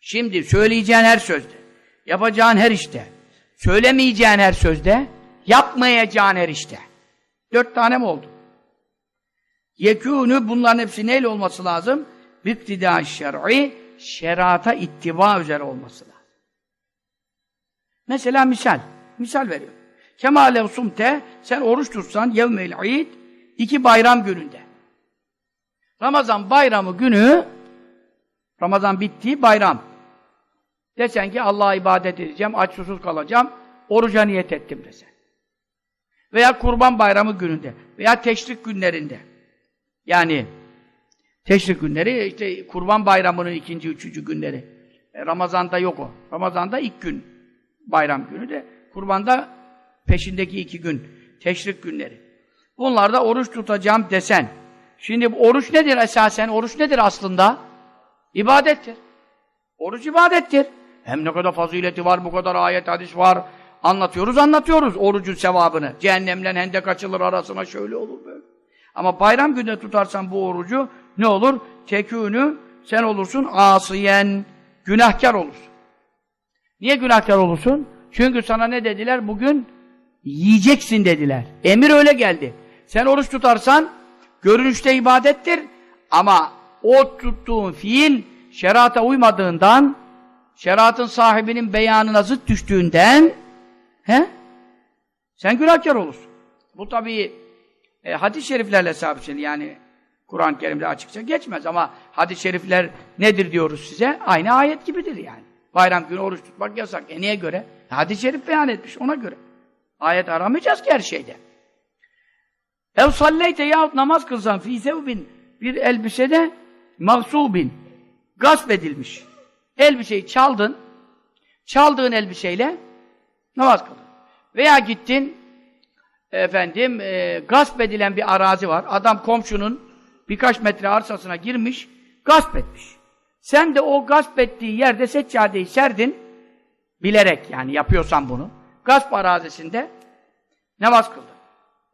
Şimdi söyleyeceğin her sözde, yapacağın her işte, söylemeyeceğin her sözde, yapmayacağın her işte. Dört tane mi oldu? Yekûnü bunların hepsi neyle olması lazım? Biktidâ şer'i şerata ittiba üzere olması lazım. Mesela misal. Misal veriyorum. Kemâle sumte sen oruç tutsan yevmel id iki bayram gününde. Ramazan bayramı günü Ramazan bitti bayram. Desen ki Allah'a ibadet edeceğim, aç susuz kalacağım, oruca niyet ettim desen. Veya kurban bayramı gününde veya teşrik günlerinde. Yani teşrik günleri işte kurban bayramının ikinci, üçüncü günleri. E, Ramazan'da yok o. Ramazan'da ilk gün bayram günü de kurbanda peşindeki iki gün. Teşrik günleri. Bunlarda oruç tutacağım desen. Şimdi oruç nedir esasen? Oruç nedir aslında? İbadettir. Oruç ibadettir. Hem ne kadar fazileti var, bu kadar ayet, hadis var. Anlatıyoruz, anlatıyoruz orucun sevabını. Cehennemden hendek açılır arasına şöyle olur böyle. Ama bayram günü tutarsan bu orucu ne olur? Tekûnü sen olursun asiyen, günahkar olursun. Niye günahkar olursun? Çünkü sana ne dediler? Bugün yiyeceksin dediler. Emir öyle geldi. Sen oruç tutarsan görünüşte ibadettir ama o tuttuğun fiil şerata uymadığından şeriatın sahibinin beyanına zıt düştüğünden he? sen günahkar olursun. Bu tabii e, hadis-i şeriflerle sabit yani Kur'an-ı Kerim'de açıkça geçmez ama hadis-i şerifler nedir diyoruz size? Aynı ayet gibidir yani. Bayram günü oruç tutmak yasak. E niye göre? Hadis-i şerif beyan etmiş ona göre. Ayet aramayacağız ki her şeyde. Ev salleyte yahut namaz kılsan fî sevbin bir elbisede mağsubin gasp edilmiş. Elbiseyi çaldın çaldığın elbiseyle namaz kıldın. Veya gittin efendim e, gasp edilen bir arazi var. Adam komşunun birkaç metre arsasına girmiş, gasp etmiş. Sen de o gasp ettiği yerde seccadeyi serdin, bilerek yani yapıyorsan bunu, gasp arazisinde namaz kıldın.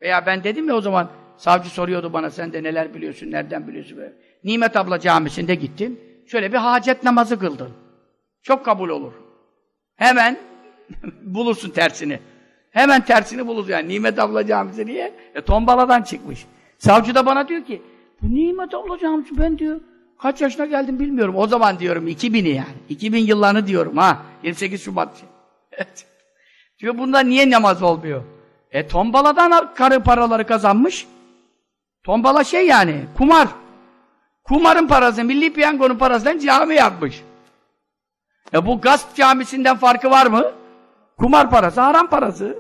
Veya ben dedim ya o zaman, savcı soruyordu bana, sen de neler biliyorsun, nereden biliyorsun böyle. Nimet abla camisinde gittin, şöyle bir hacet namazı kıldın. Çok kabul olur. Hemen bulursun tersini. Hemen tersini bulur yani. Nimet abla camisi niye? E tombaladan çıkmış. Savcı da bana diyor ki, bu Nimet abla camisi ben diyor, kaç yaşına geldim bilmiyorum. O zaman diyorum 2000'i yani. 2000 yıllarını diyorum ha. 28 Şubat. diyor bunda niye namaz olmuyor? E tombaladan karı paraları kazanmış. Tombala şey yani, kumar. Kumarın parası, milli piyangonun parasından cami yapmış. E bu gasp camisinden farkı var mı? Kumar parası, haram parası.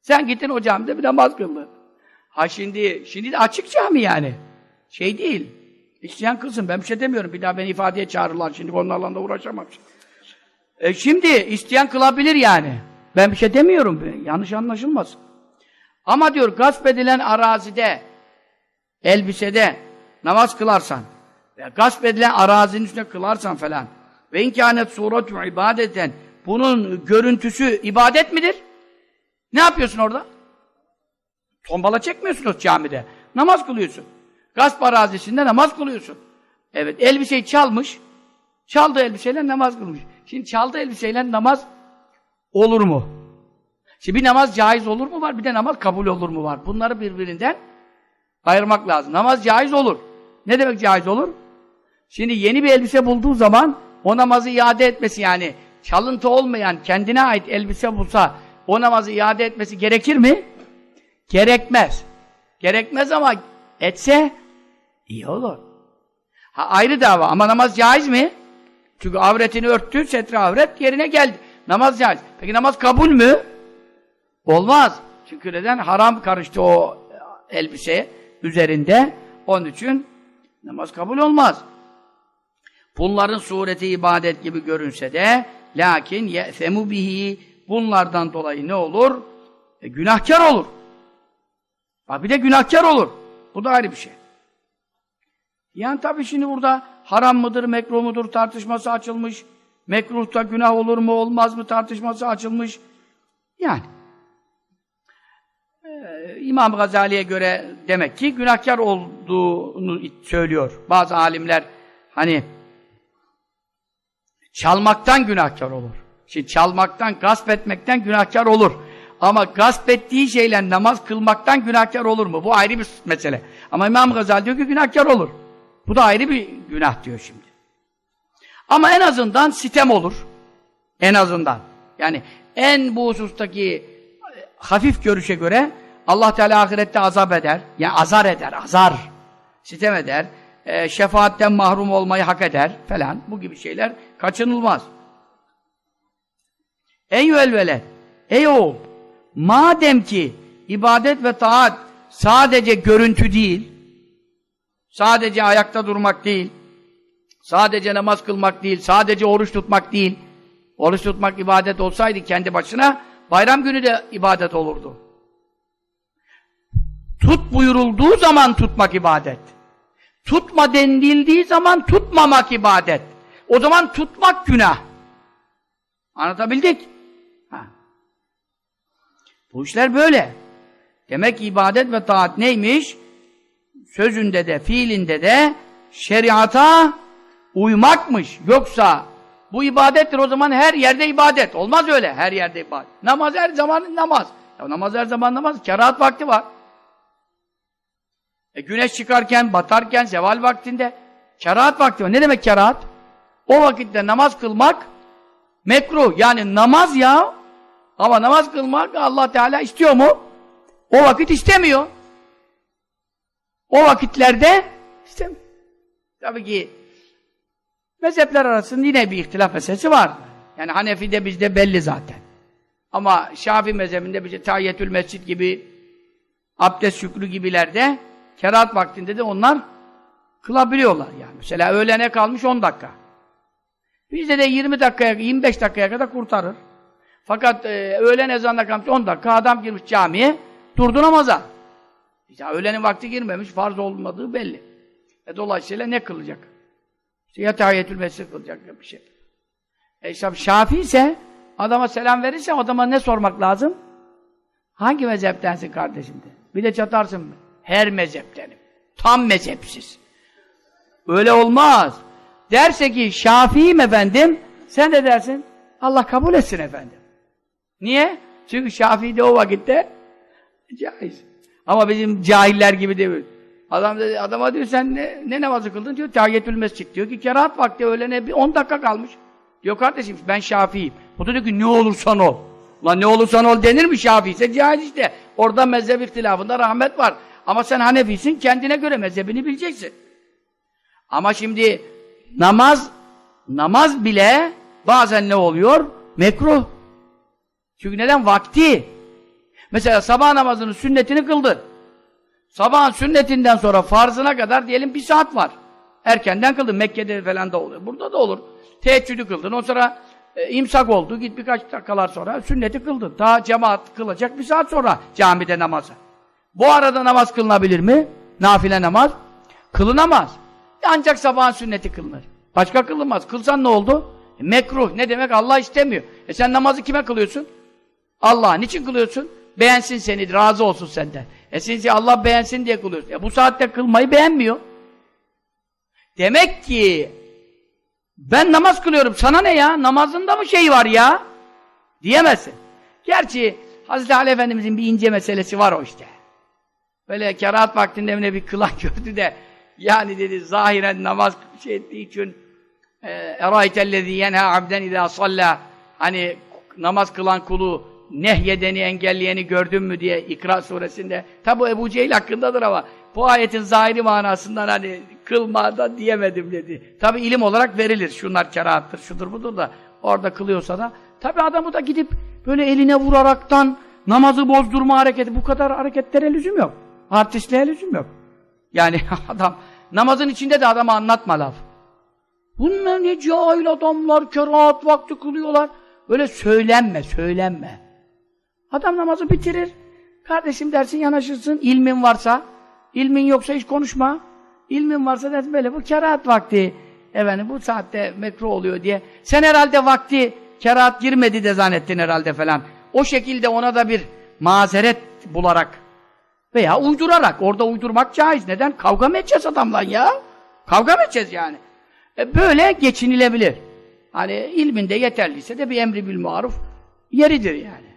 Sen gittin o camide bir namaz kıldın. Ha şimdi, şimdi de açık cami yani. Şey değil. İsteyen kılsın, ben bir şey demiyorum. Bir daha beni ifadeye çağırırlar şimdi, onlarla da uğraşamam. E şimdi, isteyen kılabilir yani. Ben bir şey demiyorum, yanlış anlaşılmasın. Ama diyor, gasp edilen arazide, elbisede namaz kılarsan, ve gasp edilen arazinin üstüne kılarsan falan, ve inkânet suretu ibadeten, bunun görüntüsü ibadet midir? Ne yapıyorsun orada? Tombala çekmiyorsun o camide. Namaz kılıyorsun. Gasp arazisinde namaz kılıyorsun. Evet, elbiseyi çalmış. Çaldığı elbiseyle namaz kılmış. Şimdi çaldığı elbiseyle namaz olur mu? Şimdi bir namaz caiz olur mu var, bir de namaz kabul olur mu var. Bunları birbirinden ayırmak lazım. Namaz caiz olur. Ne demek caiz olur? Şimdi yeni bir elbise bulduğu zaman o namazı iade etmesi yani çalıntı olmayan, kendine ait elbise bulsa o namazı iade etmesi gerekir mi? Gerekmez. Gerekmez ama etse iyi olur. Ha, ayrı dava ama namaz caiz mi? Çünkü avretini örttü, setre avret yerine geldi. Namaz caiz. Peki namaz kabul mü? Olmaz. Çünkü neden? Haram karıştı o elbise üzerinde. Onun için namaz kabul olmaz. Bunların sureti ibadet gibi görünse de lakin ye'femu bihi bunlardan dolayı ne olur? E, günahkar olur. Bak bir de günahkar olur. Bu da ayrı bir şey. Yani tabii şimdi burada haram mıdır, mekruh mudur tartışması açılmış. Mekruhta günah olur mu, olmaz mı tartışması açılmış. Yani. Ee, İmam Gazali'ye göre demek ki günahkar olduğunu söylüyor. Bazı alimler hani çalmaktan günahkar olur. Şimdi çalmaktan, gasp etmekten günahkar olur. Ama gasp ettiği şeyle namaz kılmaktan günahkar olur mu? Bu ayrı bir mesele. Ama İmam Gazali diyor ki günahkar olur. Bu da ayrı bir günah diyor şimdi. Ama en azından sitem olur. En azından. Yani en bu husustaki hafif görüşe göre Allah Teala ahirette azap eder. Yani azar eder, azar. Sitem eder. E, şefaatten mahrum olmayı hak eder falan. Bu gibi şeyler kaçınılmaz. Ey velvelet, ey oğul, madem ki ibadet ve taat sadece görüntü değil, sadece ayakta durmak değil, sadece namaz kılmak değil, sadece oruç tutmak değil, oruç tutmak ibadet olsaydı kendi başına, bayram günü de ibadet olurdu. Tut buyurulduğu zaman tutmak ibadet. Tutma denildiği zaman tutmamak ibadet. O zaman tutmak günah. Anlatabildik? Ha. Bu işler böyle. Demek ki ibadet ve taat neymiş? Sözünde de, fiilinde de şeriata uymakmış. Yoksa bu ibadettir o zaman her yerde ibadet. Olmaz öyle her yerde ibadet. Namaz her zaman namaz. Ya namaz her zaman namaz. Kerahat vakti var. E güneş çıkarken, batarken, zeval vaktinde kerahat vakti var. Ne demek kerahat? O vakitte namaz kılmak mekruh. Yani namaz ya. Ama namaz kılmak Allah Teala istiyor mu? O vakit istemiyor. O vakitlerde istemiyor. Tabii ki mezhepler arasında yine bir ihtilaf meselesi var. Yani Hanefi'de bizde belli zaten. Ama Şafii mezhebinde bize tahiyyetül mescid gibi abdest şükrü gibilerde kerahat vaktinde de onlar kılabiliyorlar yani. Mesela öğlene kalmış 10 dakika. Bizde de 20 dakikaya, 25 dakikaya kadar kurtarır. Fakat e, öğlen ezanına kalmış 10 dakika adam girmiş camiye, durdu namaza. İşte öğlenin vakti girmemiş, farz olmadığı belli. E, dolayısıyla ne kılacak? İşte ya tahiyyetül mescid kılacak bir şey. E Şafii ise adama selam verirse adama ne sormak lazım? Hangi mezheptensin kardeşim de? Bir de çatarsın mı? Her mezheptenim. Tam mezhepsiz. Öyle olmaz. Derse ki Şafii'yim efendim, sen de dersin Allah kabul etsin efendim. Niye? Çünkü Şafii de o vakitte caiz. Ama bizim cahiller gibi değil. Adam dedi, adama diyor sen ne, ne namazı kıldın diyor tahiyyetül mescid diyor ki kerahat vakti öğlene bir 10 dakika kalmış. Diyor kardeşim ben Şafii'yim. O da diyor ki ne olursan ol. Ulan ne olursan ol denir mi Şafii ise caiz işte. Orada mezhep ihtilafında rahmet var. Ama sen Hanefisin kendine göre mezhebini bileceksin. Ama şimdi namaz namaz bile bazen ne oluyor? Mekruh. Çünkü neden? Vakti. Mesela sabah namazının sünnetini kıldın. Sabahın sünnetinden sonra farzına kadar diyelim bir saat var. Erkenden kıldın. Mekke'de falan da oluyor. Burada da olur. Teheccüdü kıldın. O sonra e, imsak oldu. Git birkaç dakikalar sonra sünneti kıldın. Daha cemaat kılacak bir saat sonra camide namazı. Bu arada namaz kılınabilir mi? Nafile namaz. Kılınamaz. Ancak sabahın sünneti kılınır. Başka kılınmaz. Kılsan ne oldu? E, mekruh. Ne demek? Allah istemiyor. E sen namazı kime kılıyorsun? Allah. Niçin kılıyorsun? Beğensin seni, razı olsun senden. E siz Allah beğensin diye kılıyorsun. E bu saatte kılmayı beğenmiyor. Demek ki ben namaz kılıyorum. Sana ne ya? Namazında mı şey var ya? Diyemezsin. Gerçi Hazreti Ali Efendimizin bir ince meselesi var o işte. Böyle kerahat vaktinde evine bir kılan gördü de yani dedi zahiren namaz şey ettiği için e, eraytellezî yenhâ abden idâ sallâ hani namaz kılan kulu nehyedeni engelleyeni gördün mü diye İkra suresinde tabu Ebu Cehil hakkındadır ama bu ayetin zahiri manasından hani kılmadan diyemedim dedi. Tabi ilim olarak verilir. Şunlar kerahattır, şudur budur da orada kılıyorsa da. Tabi adamı da gidip böyle eline vuraraktan namazı bozdurma hareketi bu kadar hareketlere lüzum yok. Artistliğe lüzum yok. Yani adam namazın içinde de adama anlatma laf. Bunlar ne cahil adamlar, kerahat vakti kılıyorlar. Böyle söylenme, söylenme. Adam namazı bitirir. Kardeşim dersin yanaşırsın, ilmin varsa. ilmin yoksa hiç konuşma. İlmin varsa dersin böyle, bu kerahat vakti. Efendim bu saatte mekruh oluyor diye. Sen herhalde vakti kerahat girmedi de zannettin herhalde falan. O şekilde ona da bir mazeret bularak veya uydurarak, orada uydurmak caiz. Neden? Kavga mı edeceğiz adamla ya? Kavga mı edeceğiz yani? E böyle geçinilebilir. Hani ilminde yeterliyse de bir emri bil maruf yeridir yani.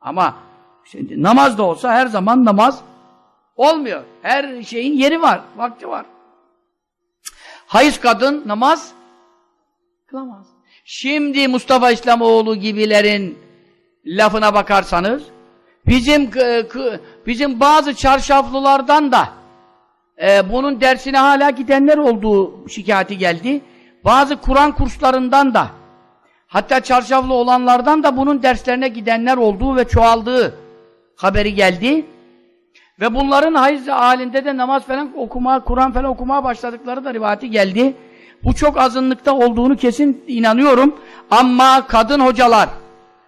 Ama şimdi namaz da olsa her zaman namaz olmuyor. Her şeyin yeri var, vakti var. Hayız kadın namaz kılamaz. Şimdi Mustafa İslamoğlu gibilerin lafına bakarsanız bizim bizim bazı çarşaflılardan da e, bunun dersine hala gidenler olduğu şikayeti geldi. Bazı Kur'an kurslarından da hatta çarşaflı olanlardan da bunun derslerine gidenler olduğu ve çoğaldığı haberi geldi. Ve bunların hayız halinde de namaz falan okuma, Kur'an falan okumaya başladıkları da rivayeti geldi. Bu çok azınlıkta olduğunu kesin inanıyorum. Ama kadın hocalar,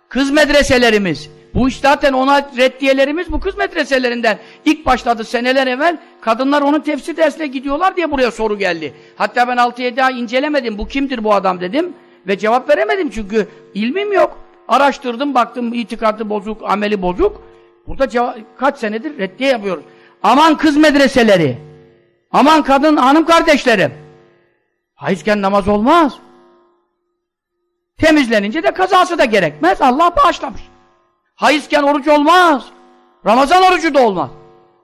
kız medreselerimiz, bu iş zaten ona reddiyelerimiz bu kız medreselerinden ilk başladı seneler evvel. Kadınlar onun tefsir dersine gidiyorlar diye buraya soru geldi. Hatta ben 6-7 ay incelemedim. Bu kimdir bu adam dedim. Ve cevap veremedim çünkü ilmim yok. Araştırdım baktım itikadı bozuk, ameli bozuk. Burada kaç senedir reddiye yapıyoruz. Aman kız medreseleri. Aman kadın hanım kardeşlerim. Hayızken namaz olmaz. Temizlenince de kazası da gerekmez. Allah bağışlamış. Hayızken oruç olmaz. Ramazan orucu da olmaz.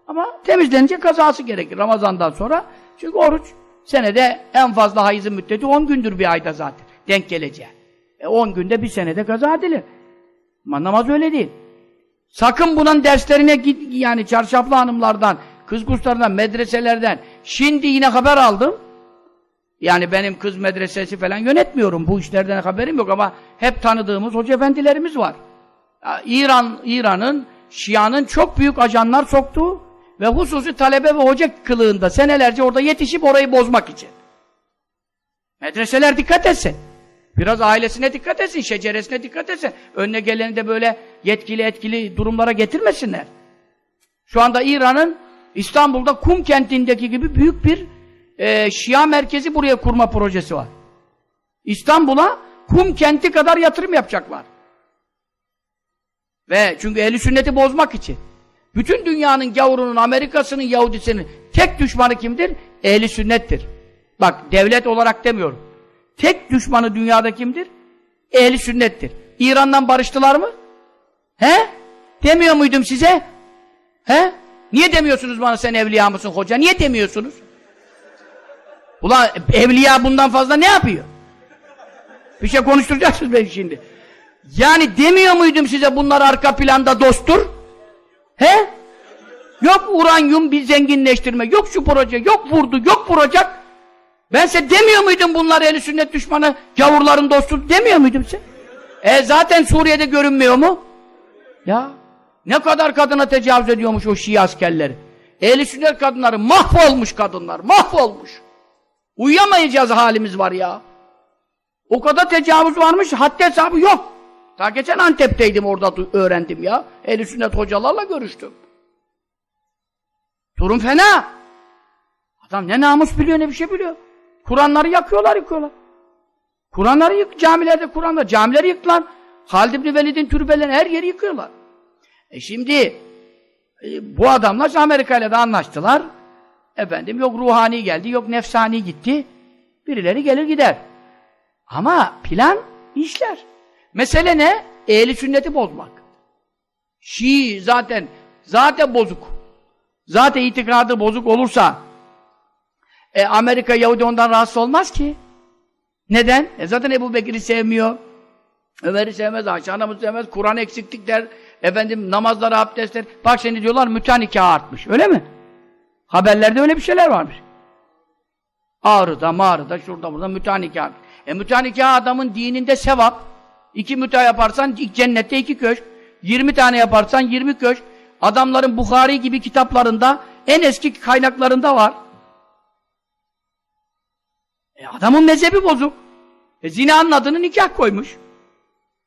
Ama temizlenince kazası gerekir Ramazandan sonra. Çünkü oruç senede en fazla hayızın müddeti 10 gündür bir ayda zaten. Denk geleceği. E 10 günde bir senede kaza edilir. Ama namaz öyle değil. Sakın bunun derslerine git yani çarşaflı hanımlardan, kız kurslarından, medreselerden. Şimdi yine haber aldım. Yani benim kız medresesi falan yönetmiyorum. Bu işlerden haberim yok ama hep tanıdığımız hoca efendilerimiz var. İran İran'ın Şia'nın çok büyük ajanlar soktuğu ve hususi talebe ve hoca kılığında senelerce orada yetişip orayı bozmak için. Medreseler dikkat etsin. Biraz ailesine dikkat etsin, şeceresine dikkat etsin. Önüne geleni de böyle yetkili etkili durumlara getirmesinler. Şu anda İran'ın İstanbul'da Kum kentindeki gibi büyük bir e, Şia merkezi buraya kurma projesi var. İstanbul'a Kum kenti kadar yatırım yapacaklar. Ve çünkü ehli sünneti bozmak için. Bütün dünyanın gavurunun, Amerika'sının, Yahudisinin tek düşmanı kimdir? Ehli sünnettir. Bak devlet olarak demiyorum. Tek düşmanı dünyada kimdir? Ehli sünnettir. İran'dan barıştılar mı? He? Demiyor muydum size? He? Niye demiyorsunuz bana sen evliya mısın hoca? Niye demiyorsunuz? Ulan evliya bundan fazla ne yapıyor? Bir şey konuşturacaksınız beni şimdi. Yani demiyor muydum size bunlar arka planda dosttur? He? Yok uranyum bir zenginleştirme, yok şu proje, yok vurdu, yok vuracak. Ben size demiyor muydum bunlar eli sünnet düşmanı, gavurların dostu demiyor muydum size? E zaten Suriye'de görünmüyor mu? Ya ne kadar kadına tecavüz ediyormuş o Şii askerleri. Ehli sünnet kadınları mahvolmuş kadınlar, mahvolmuş. Uyuyamayacağız halimiz var ya. O kadar tecavüz varmış, haddi hesabı yok. Daha geçen Antep'teydim orada öğrendim ya. Ehli sünnet hocalarla görüştüm. Durum fena. Adam ne namus biliyor ne bir şey biliyor. Kur'anları yakıyorlar yıkıyorlar. Kur'anları yık, camilerde Kur'anlar, camileri yıktılar. Halid ibn Velid'in türbelerini her yeri yıkıyorlar. E şimdi e, bu adamlar Amerika ile de anlaştılar. Efendim yok ruhani geldi, yok nefsani gitti. Birileri gelir gider. Ama plan işler. Mesele ne? Ehli sünneti bozmak. Şii zaten zaten bozuk. Zaten itikadı bozuk olursa e, Amerika Yahudi ondan rahatsız olmaz ki. Neden? E zaten Ebu Bekir'i sevmiyor. Ömer'i sevmez, Ayşe anamızı sevmez, Kur'an eksiklik der, efendim namazları, abdestler. Bak şimdi diyorlar mütanikah artmış, öyle mi? Haberlerde öyle bir şeyler varmış. Ağrı'da, Mağrı'da, şurada, burada mütanikah artmış. E mütanikah adamın dininde sevap. İki müta yaparsan cennette iki köşk. Yirmi tane yaparsan yirmi köşk. Adamların Bukhari gibi kitaplarında en eski kaynaklarında var. E adamın mezhebi bozuk. E zinanın adını nikah koymuş.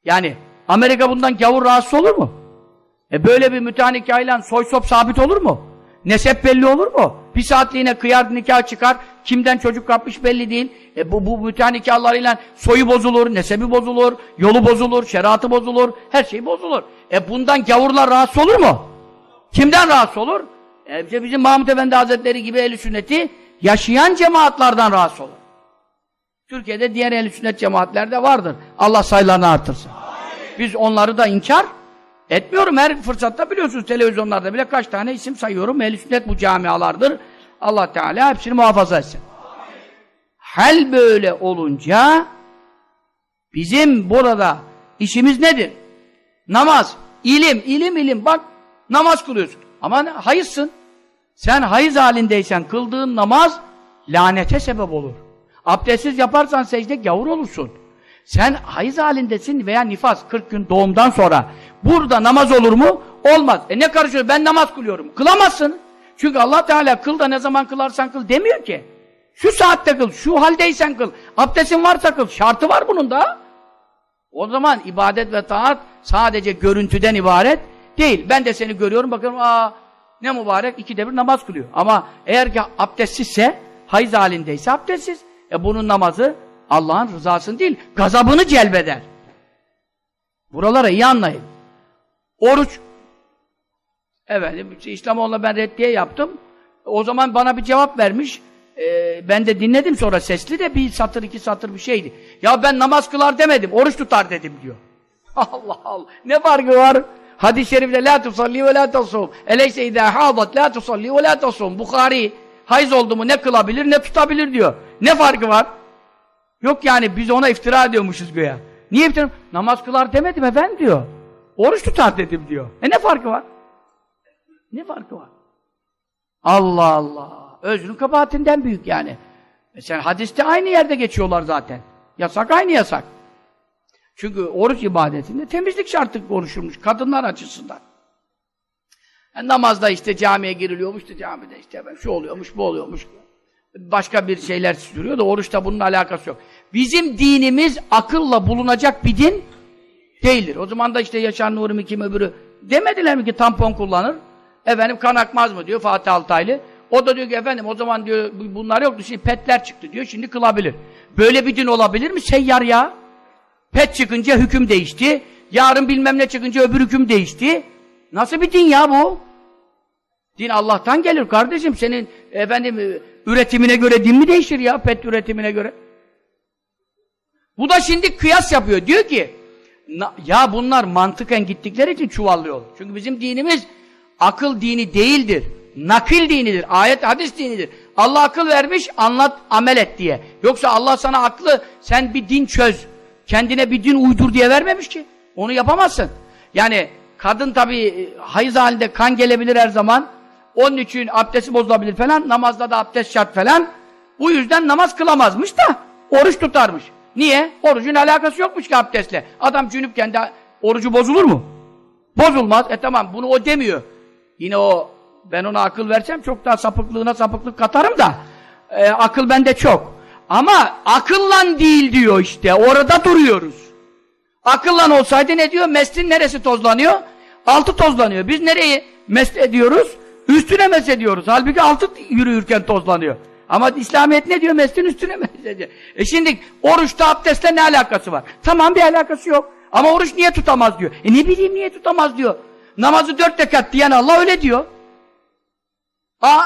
Yani Amerika bundan gavur rahatsız olur mu? E böyle bir mütanikayla soy sop sabit olur mu? Nesep belli olur mu? Bir saatliğine kıyar nikah çıkar, kimden çocuk kapmış belli değil. E bu, bu mütanikahlarıyla soyu bozulur, nesebi bozulur, yolu bozulur, şeriatı bozulur, her şey bozulur. E bundan gavurlar rahatsız olur mu? Kimden rahatsız olur? E bizim Mahmud Efendi Hazretleri gibi ehl sünneti yaşayan cemaatlardan rahatsız olur. Türkiye'de diğer ehl sünnet cemaatlerde vardır. Allah sayılarını artırsın. Biz onları da inkar etmiyorum. Her fırsatta biliyorsunuz televizyonlarda bile kaç tane isim sayıyorum. ehl sünnet bu camialardır. Allah Teala hepsini muhafaza etsin. Hal böyle olunca bizim burada işimiz nedir? Namaz, ilim, ilim, ilim. Bak namaz kılıyorsun. Ama hayızsın. Sen hayız halindeysen kıldığın namaz lanete sebep olur. Abdestsiz yaparsan secde gavur olursun. Sen hayız halindesin veya nifas 40 gün doğumdan sonra burada namaz olur mu? Olmaz. E ne karışıyor? Ben namaz kılıyorum. Kılamazsın. Çünkü Allah Teala kıl da ne zaman kılarsan kıl demiyor ki. Şu saatte kıl, şu haldeysen kıl. Abdestin varsa kıl. Şartı var bunun da. O zaman ibadet ve taat sadece görüntüden ibaret değil. Ben de seni görüyorum bakıyorum aa ne mübarek ikide bir namaz kılıyor. Ama eğer ki abdestsizse, hayız halindeyse abdestsiz. E bunun namazı Allah'ın rızasını değil, gazabını celbeder. Buralara iyi anlayın. Oruç. Efendim, İslamoğlu'na ben reddiye yaptım. O zaman bana bir cevap vermiş. Ee, ben de dinledim sonra sesli de bir satır iki satır bir şeydi. Ya ben namaz kılar demedim, oruç tutar dedim diyor. Allah Allah. Ne farkı var? Hadis-i şerifte la tusalli ve la tasum. Eleyse idâ hâdat la tusalli ve la tasum. Bukhari hayız oldu mu ne kılabilir ne tutabilir diyor. Ne farkı var? Yok yani biz ona iftira ediyormuşuz göya. Niye iftira? Namaz kılar demedim efendim diyor. Oruç tutar dedim diyor. E ne farkı var? Ne farkı var? Allah Allah. Özrün kabahatinden büyük yani. E sen hadiste aynı yerde geçiyorlar zaten. Yasak aynı yasak. Çünkü oruç ibadetinde temizlik şartı konuşulmuş kadınlar açısından. Yani namazda işte camiye giriliyormuş da camide işte şu oluyormuş, bu oluyormuş. Başka bir şeyler sürüyor da oruçta bunun alakası yok. Bizim dinimiz akılla bulunacak bir din değildir. O zaman da işte Yaşar Nuri kim öbürü demediler mi ki tampon kullanır? Efendim kan akmaz mı diyor Fatih Altaylı. O da diyor ki efendim o zaman diyor bunlar yoktu şimdi petler çıktı diyor şimdi kılabilir. Böyle bir din olabilir mi seyyar ya? Pet çıkınca hüküm değişti. Yarın bilmem ne çıkınca öbür hüküm değişti. Nasıl bir din ya bu? Din Allah'tan gelir kardeşim. Senin efendim üretimine göre din mi değişir ya? Pet üretimine göre. Bu da şimdi kıyas yapıyor. Diyor ki ya bunlar mantıken gittikleri için çuvallıyor. Çünkü bizim dinimiz akıl dini değildir. Nakil dinidir. Ayet hadis dinidir. Allah akıl vermiş anlat amel et diye. Yoksa Allah sana aklı sen bir din çöz. Kendine bir din uydur diye vermemiş ki. Onu yapamazsın. Yani kadın tabii hayız halinde kan gelebilir her zaman. Onun için abdesti bozulabilir falan. Namazda da abdest şart falan. Bu yüzden namaz kılamazmış da oruç tutarmış. Niye? Orucun alakası yokmuş ki abdestle. Adam cünüpken de orucu bozulur mu? Bozulmaz. E tamam bunu o demiyor. Yine o ben ona akıl versem çok daha sapıklığına sapıklık katarım da e, akıl bende çok. Ama akıllan değil diyor işte. Orada duruyoruz. Akıllan olsaydı ne diyor? Mestin neresi tozlanıyor? Altı tozlanıyor. Biz nereyi mest ediyoruz? Üstüne mest ediyoruz. Halbuki altı yürüyürken tozlanıyor. Ama İslamiyet ne diyor? Mestin üstüne ediyor. E şimdi oruçta abdestle ne alakası var? Tamam bir alakası yok. Ama oruç niye tutamaz diyor. E ne bileyim niye tutamaz diyor. Namazı dört rekat diyen Allah öyle diyor.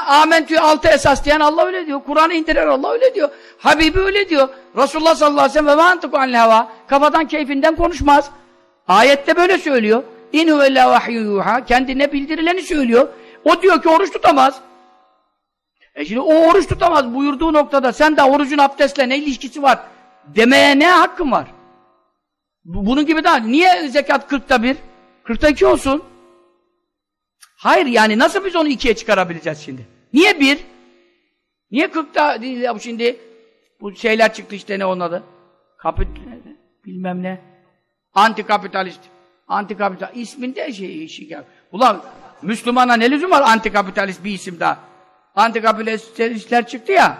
Amentü altı esas diyen Allah öyle diyor. Kur'an'ı indirer Allah öyle diyor. Habibi öyle diyor. Resulullah sallallahu aleyhi ve sellem ve mantıku hava. Kafadan keyfinden konuşmaz. Ayette böyle söylüyor. İn huvella vahyuha. Kendine bildirileni söylüyor. O diyor ki oruç tutamaz. E şimdi o oruç tutamaz buyurduğu noktada sen de orucun abdestle ne ilişkisi var? Demeye ne hakkın var? Bu- Bunun gibi daha. Niye zekat 40'ta bir? 40'ta iki olsun. Hayır yani nasıl biz onu ikiye çıkarabileceğiz şimdi? Niye bir? Niye 40'ta değil ya şimdi? Bu şeyler çıktı işte ne onun adı? Kapit... bilmem ne. Antikapitalist. Antikapitalist. isminde şey işi gel. Ulan Müslümana ne lüzum var antikapitalist bir isim daha? Antikapitalistler çıktı ya.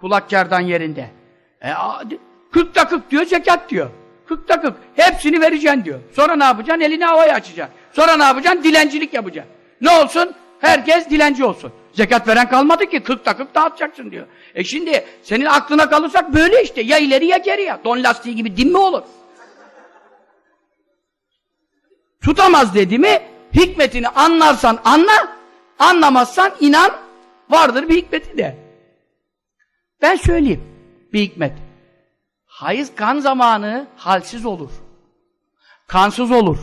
Kulakkardan yerinde. E, a- 40'ta 40 diyor zekat diyor. 40'ta 40. Hepsini vereceksin diyor. Sonra ne yapacaksın? Elini havaya açacaksın. Sonra ne yapacaksın? Dilencilik yapacaksın. Ne olsun? Herkes dilenci olsun. Zekat veren kalmadı ki 40'ta 40 dağıtacaksın diyor. E şimdi senin aklına kalırsak böyle işte. Ya ileri ya geri ya. Don lastiği gibi din mi olur? Tutamaz dedi mi hikmetini anlarsan anla, anlamazsan inan vardır bir hikmeti de. Ben söyleyeyim bir hikmet. Hayız kan zamanı halsiz olur. Kansız olur.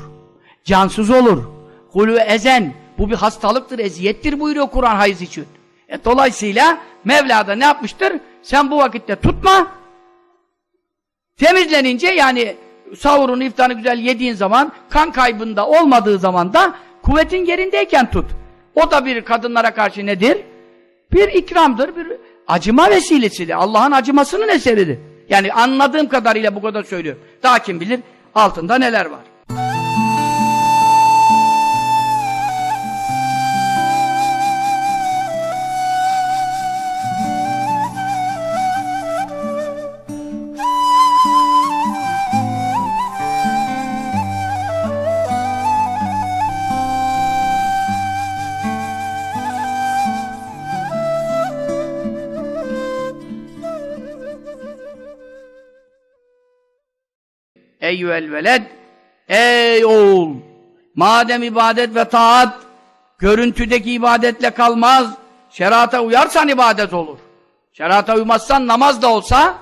Cansız olur. Hulü ezen. Bu bir hastalıktır, eziyettir buyuruyor Kur'an hayız için. E, dolayısıyla Mevla da ne yapmıştır? Sen bu vakitte tutma. Temizlenince yani sahurunu, iftarını güzel yediğin zaman, kan kaybında olmadığı zaman da kuvvetin yerindeyken tut. O da bir kadınlara karşı nedir? Bir ikramdır, bir acıma vesilesidir. Allah'ın acımasının eseridir. Yani anladığım kadarıyla bu kadar söylüyorum. Daha kim bilir altında neler var. Eyyüel veled Ey oğul! Madem ibadet ve taat görüntüdeki ibadetle kalmaz, şerata uyarsan ibadet olur. Şerata uymazsan namaz da olsa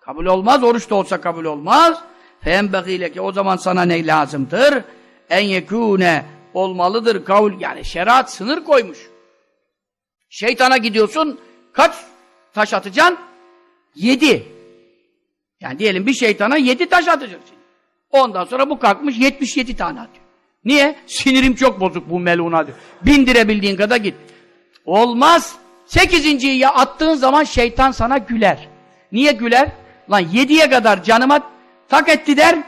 kabul olmaz, oruç da olsa kabul olmaz. Feenbeğile ki o zaman sana ne lazımdır? En yekûne olmalıdır kavul. Yani şeriat sınır koymuş. Şeytana gidiyorsun, kaç taş atacaksın? Yedi. Yani diyelim bir şeytana yedi taş atacaksın. Ondan sonra bu kalkmış 77 tane atıyor. Niye? Sinirim çok bozuk bu meluna diyor. Bindirebildiğin kadar git. Olmaz. Sekizinciyi ya attığın zaman şeytan sana güler. Niye güler? Lan yediye kadar canıma tak etti der.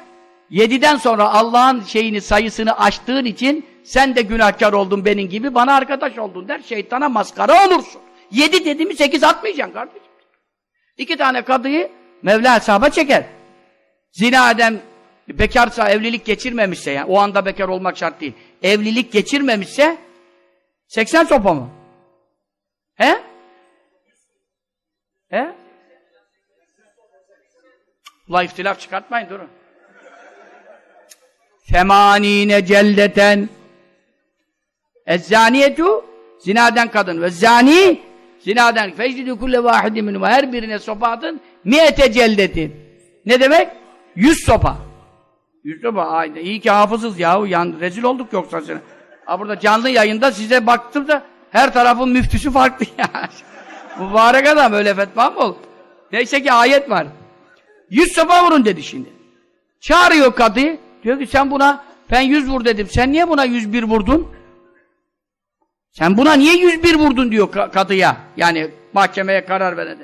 Yediden sonra Allah'ın şeyini sayısını aştığın için sen de günahkar oldun benim gibi bana arkadaş oldun der. Şeytana maskara olursun. Yedi dedi mi sekiz atmayacaksın kardeşim. İki tane kadıyı Mevla hesaba çeker. Zina eden bekarsa, evlilik geçirmemişse yani o anda bekar olmak şart değil. Evlilik geçirmemişse 80 sopa mı? He? He? Ulan ihtilaf çıkartmayın durun. Femanine celdeten Ezzaniyetu zinaden kadın ve zani zinaden fecdidü kulle vahidi minhum her birine sopa atın miyete celdetin. Ne demek? Yüz sopa. Yüz sopa. Aynen. İyi ki hafızız yahu. Yan, rezil olduk yoksa sana. Ha burada canlı yayında size baktım da her tarafın müftüsü farklı ya. Mübarek adam öyle fetva mı olur? Neyse ki ayet var. Yüz sopa vurun dedi şimdi. Çağırıyor kadı. Diyor ki sen buna ben 100 vur dedim. Sen niye buna 101 vurdun? Sen buna niye 101 vurdun diyor kadıya. Yani mahkemeye karar verene.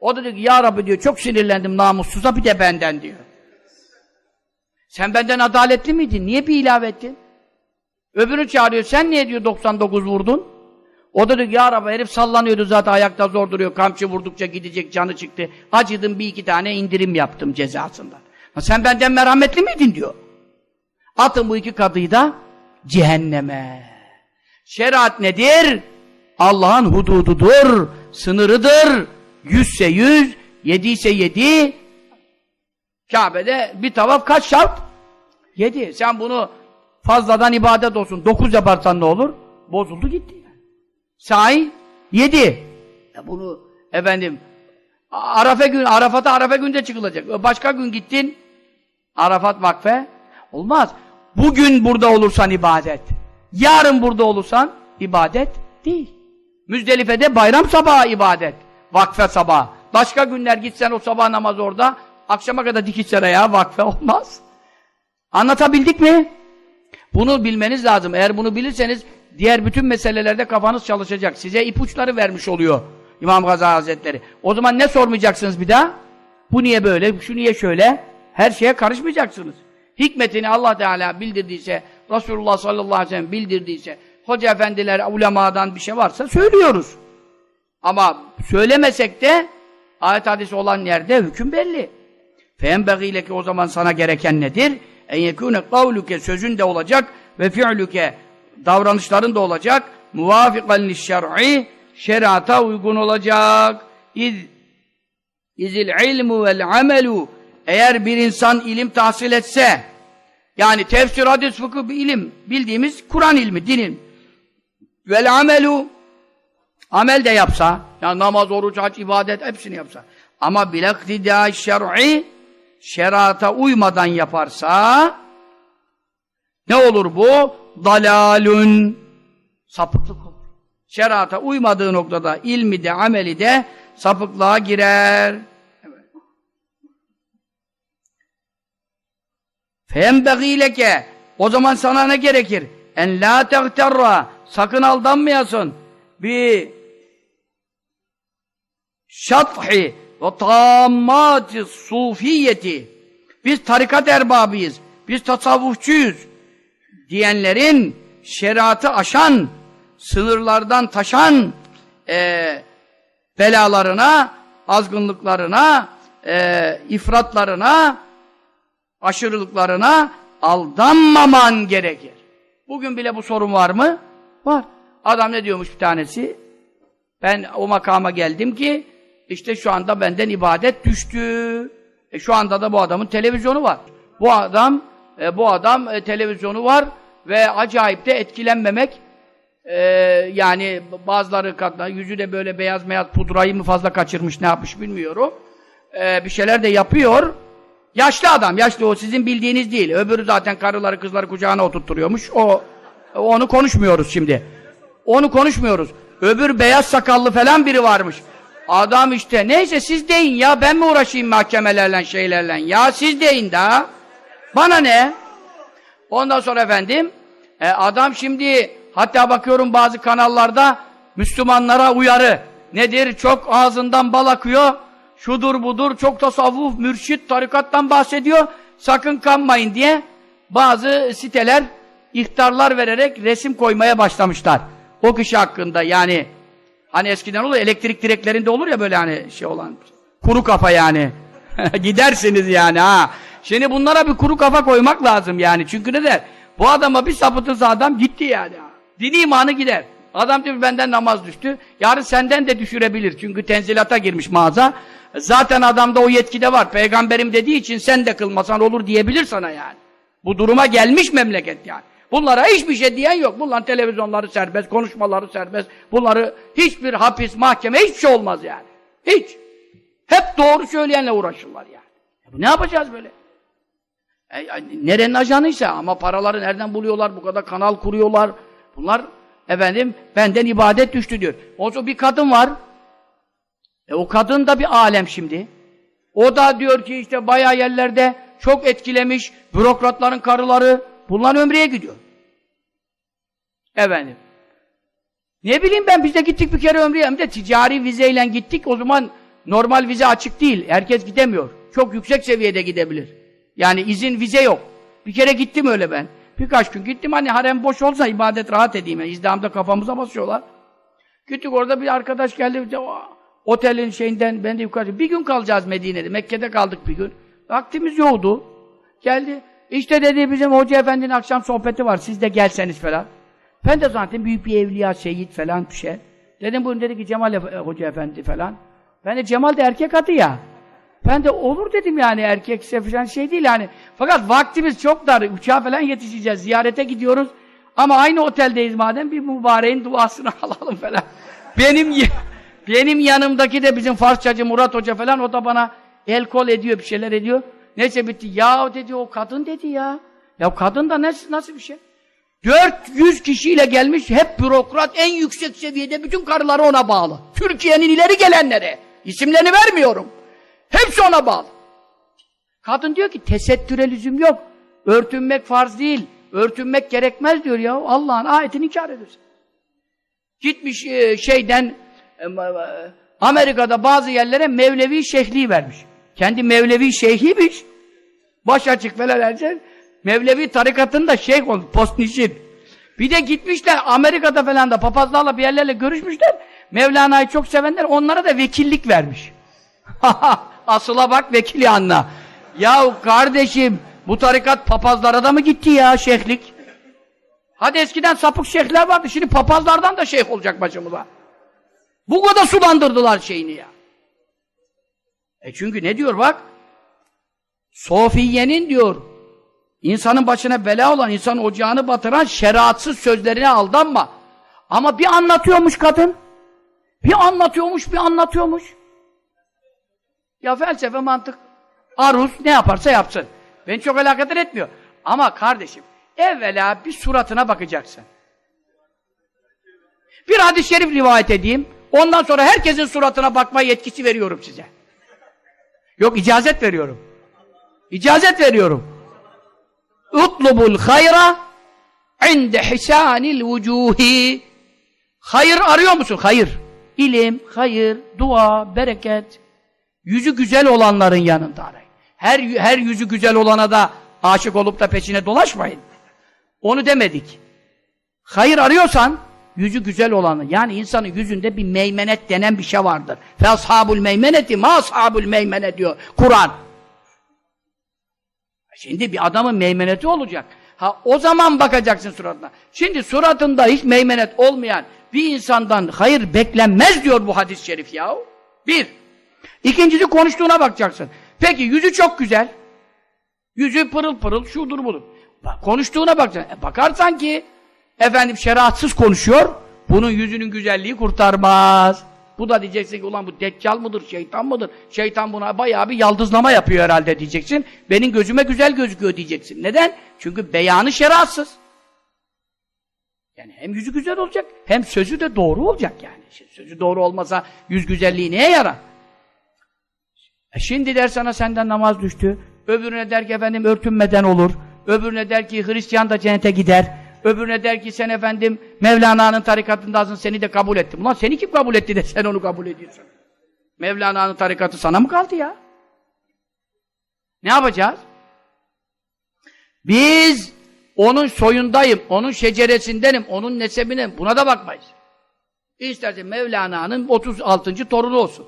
O da diyor ki ya Rabbi diyor çok sinirlendim namussuza bir de benden diyor. Sen benden adaletli miydin? Niye bir ilave ettin? Öbürü çağırıyor. Sen niye diyor 99 vurdun? O da diyor ya Rabbi herif sallanıyordu zaten ayakta zor duruyor. Kamçı vurdukça gidecek canı çıktı. Acıdım bir iki tane indirim yaptım cezasından. Sen benden merhametli miydin diyor. Atın bu iki kadıyı da cehenneme. Şeriat nedir? Allah'ın hudududur, sınırıdır. Yüzse yüz, yedi ise yedi. Kabe'de bir tavaf kaç şart? Yedi. Sen bunu fazladan ibadet olsun. Dokuz yaparsan ne olur? Bozuldu gitti. Sahi yedi. Ya bunu efendim Arafa gün, Arafat'a Arafa günde çıkılacak. Başka gün gittin Arafat vakfe olmaz. Bugün burada olursan ibadet. Yarın burada olursan ibadet değil. Müzdelife'de bayram sabahı ibadet. Vakfe sabahı. Başka günler gitsen o sabah namaz orada akşama kadar dikişler ayağı vakfe olmaz. Anlatabildik mi? Bunu bilmeniz lazım. Eğer bunu bilirseniz diğer bütün meselelerde kafanız çalışacak. Size ipuçları vermiş oluyor İmam Gazali Hazretleri. O zaman ne sormayacaksınız bir daha? Bu niye böyle, şu niye şöyle? Her şeye karışmayacaksınız. Hikmetini Allah Teala bildirdiyse, Resulullah sallallahu aleyhi ve sellem bildirdiyse, hoca efendiler, ulemadan bir şey varsa söylüyoruz. Ama söylemesek de ayet hadisi olan yerde hüküm belli. Feenbeğile ki o zaman sana gereken nedir? En yekûne kavluke sözün de olacak ve fi'luke davranışların da olacak. Muvafikan şer'i şerata uygun olacak. İz izil ilmu vel amelu eğer bir insan ilim tahsil etse yani tefsir, hadis, fıkıh bir ilim bildiğimiz Kur'an ilmi, dinin vel amelu amel de yapsa yani namaz, oruç, hac, ibadet hepsini yapsa ama bilaktidâ şer'i şerata uymadan yaparsa ne olur bu? Dalalün sapıklık olur. Şerata uymadığı noktada ilmi de ameli de sapıklığa girer. Evet. Fembegîleke o zaman sana ne gerekir? En la tegterra sakın aldanmayasın. Bir şathi ve tammati sufiyeti biz tarikat erbabıyız. Biz tasavvufçuyuz diyenlerin şeriatı aşan, sınırlardan taşan e, belalarına, azgınlıklarına, e, ifratlarına, aşırılıklarına aldanmaman gerekir. Bugün bile bu sorun var mı? Var. Adam ne diyormuş bir tanesi? Ben o makama geldim ki işte şu anda benden ibadet düştü. E şu anda da bu adamın televizyonu var. Bu adam e, bu adam e, televizyonu var ve acayip de etkilenmemek e, yani bazıları kadına yüzü de böyle beyaz beyaz pudrayı mı fazla kaçırmış ne yapmış bilmiyorum. E, bir şeyler de yapıyor. Yaşlı adam, yaşlı o sizin bildiğiniz değil. Öbürü zaten karıları kızları kucağına oturtturuyormuş. O onu konuşmuyoruz şimdi. Onu konuşmuyoruz. Öbür beyaz sakallı falan biri varmış. Adam işte neyse siz deyin ya ben mi uğraşayım mahkemelerle şeylerle ya siz deyin daha. Bana ne? Ondan sonra efendim e, adam şimdi hatta bakıyorum bazı kanallarda Müslümanlara uyarı. Nedir? Çok ağzından bal akıyor. Şudur budur çok tasavvuf, mürşit, tarikattan bahsediyor. Sakın kanmayın diye bazı siteler ihtarlar vererek resim koymaya başlamışlar. O kişi hakkında yani hani eskiden olur elektrik direklerinde olur ya böyle hani şey olan kuru kafa yani. Gidersiniz yani ha. Şimdi bunlara bir kuru kafa koymak lazım yani. Çünkü ne der? Bu adama bir sapıtırsa adam gitti yani. Dini imanı gider. Adam diyor benden namaz düştü. Yarın senden de düşürebilir. Çünkü tenzilata girmiş mağaza. Zaten adamda o yetkide var. Peygamberim dediği için sen de kılmasan olur diyebilir sana yani. Bu duruma gelmiş memleket yani. Bunlara hiçbir şey diyen yok. Bunların televizyonları serbest, konuşmaları serbest. Bunları hiçbir hapis, mahkeme hiçbir şey olmaz yani. Hiç. Hep doğru söyleyenle uğraşırlar yani. Ne yapacağız böyle? E, nerenin ajanıysa ama paraları nereden buluyorlar, bu kadar kanal kuruyorlar. Bunlar efendim benden ibadet düştü diyor. O bir kadın var. E, o kadın da bir alem şimdi. O da diyor ki işte bayağı yerlerde çok etkilemiş, bürokratların karıları, bunlar ömreye gidiyor. Efendim. Ne bileyim ben, biz de gittik bir kere ömreye, hem de ticari vizeyle gittik, o zaman normal vize açık değil, herkes gidemiyor. Çok yüksek seviyede gidebilir. Yani izin, vize yok. Bir kere gittim öyle ben. Birkaç gün gittim, hani harem boş olsa ibadet rahat edeyim. Yani izdihamda kafamıza basıyorlar. Gittik orada bir arkadaş geldi, otelin şeyinden, ben de yukarı, bir gün kalacağız Medine'de, Mekke'de kaldık bir gün. Vaktimiz yoktu. Geldi, işte dedi bizim hoca efendinin akşam sohbeti var, siz de gelseniz falan. Ben de zaten büyük bir evliya, şehit falan bir şey. Dedim bunu dedi ki Cemal e Hoca Efendi falan. Ben de Cemal de erkek adı ya. Ben de olur dedim yani erkekse falan şey değil yani. Fakat vaktimiz çok dar. Uçağa falan yetişeceğiz. Ziyarete gidiyoruz. Ama aynı oteldeyiz madem bir mübareğin duasını alalım falan. Benim benim yanımdaki de bizim Farsçacı Murat Hoca falan o da bana el kol ediyor bir şeyler ediyor. Neyse bitti. Ya dedi o kadın dedi ya. Ya kadın da nasıl, nasıl bir şey? 400 kişiyle gelmiş, hep bürokrat, en yüksek seviyede bütün karıları ona bağlı. Türkiye'nin ileri gelenleri. İsimlerini vermiyorum. Hepsi ona bağlı. Kadın diyor ki tesettüre lüzum yok. Örtünmek farz değil. Örtünmek gerekmez diyor ya. Allah'ın ayetini inkar ediyorsun. Gitmiş e, şeyden e, Amerika'da bazı yerlere Mevlevi şeyhliği vermiş. Kendi Mevlevi şeyhiymiş. Baş açık falan her Mevlevi tarikatında şeyh olmuş, postnişin. Bir de gitmişler Amerika'da falan da papazlarla bir yerlerle görüşmüşler. Mevlana'yı çok sevenler onlara da vekillik vermiş. Asıla bak vekili anla. Ya kardeşim bu tarikat papazlara da mı gitti ya şeyhlik? Hadi eskiden sapık şeyhler vardı şimdi papazlardan da şeyh olacak başımıza. Bu kadar sulandırdılar şeyini ya. E çünkü ne diyor bak? Sofiye'nin diyor insanın başına bela olan, insan ocağını batıran şeriatsız sözlerine aldanma. Ama bir anlatıyormuş kadın. Bir anlatıyormuş, bir anlatıyormuş. Ya felsefe, mantık, aruz ne yaparsa yapsın. Ben çok alakadar etmiyor. Ama kardeşim, evvela bir suratına bakacaksın. Bir hadis-i şerif rivayet edeyim. Ondan sonra herkesin suratına bakma yetkisi veriyorum size. Yok icazet veriyorum. İcazet veriyorum. Utlubul hayra inde hisanil vucuhi. Hayır arıyor musun? Hayır. İlim, hayır, dua, bereket. Yüzü güzel olanların yanında arayın. Her, her yüzü güzel olana da aşık olup da peşine dolaşmayın. Onu demedik. Hayır arıyorsan yüzü güzel olanı yani insanın yüzünde bir meymenet denen bir şey vardır. Fe ashabul meymeneti ma ashabul meymene diyor Kur'an. Şimdi bir adamın meymeneti olacak. Ha o zaman bakacaksın suratına. Şimdi suratında hiç meymenet olmayan bir insandan hayır beklenmez diyor bu hadis-i şerif ya. Bir. İkincisi konuştuğuna bakacaksın. Peki yüzü çok güzel. Yüzü pırıl pırıl, şudur budur. Konuştuğuna bakacaksın. E, bakarsan ki efendim şeriatsız konuşuyor, bunun yüzünün güzelliği kurtarmaz. Bu da diyeceksin ki ulan bu deccal mıdır, şeytan mıdır? Şeytan buna bayağı bir yaldızlama yapıyor herhalde diyeceksin. Benim gözüme güzel gözüküyor diyeceksin. Neden? Çünkü beyanı şeriatsız. Yani hem yüzü güzel olacak, hem sözü de doğru olacak yani. Sözü doğru olmasa yüz güzelliği neye yarar? E şimdi der sana senden namaz düştü. Öbürüne der ki efendim örtünmeden olur. Öbürüne der ki Hristiyan da cennete gider. Öbürüne der ki sen efendim Mevlana'nın tarikatındasın seni de kabul ettim. Ulan seni kim kabul etti de sen onu kabul ediyorsun? Mevlana'nın tarikatı sana mı kaldı ya? Ne yapacağız? Biz onun soyundayım, onun şeceresindenim, onun nesebinim. Buna da bakmayız. İsterse Mevlana'nın 36. torunu olsun.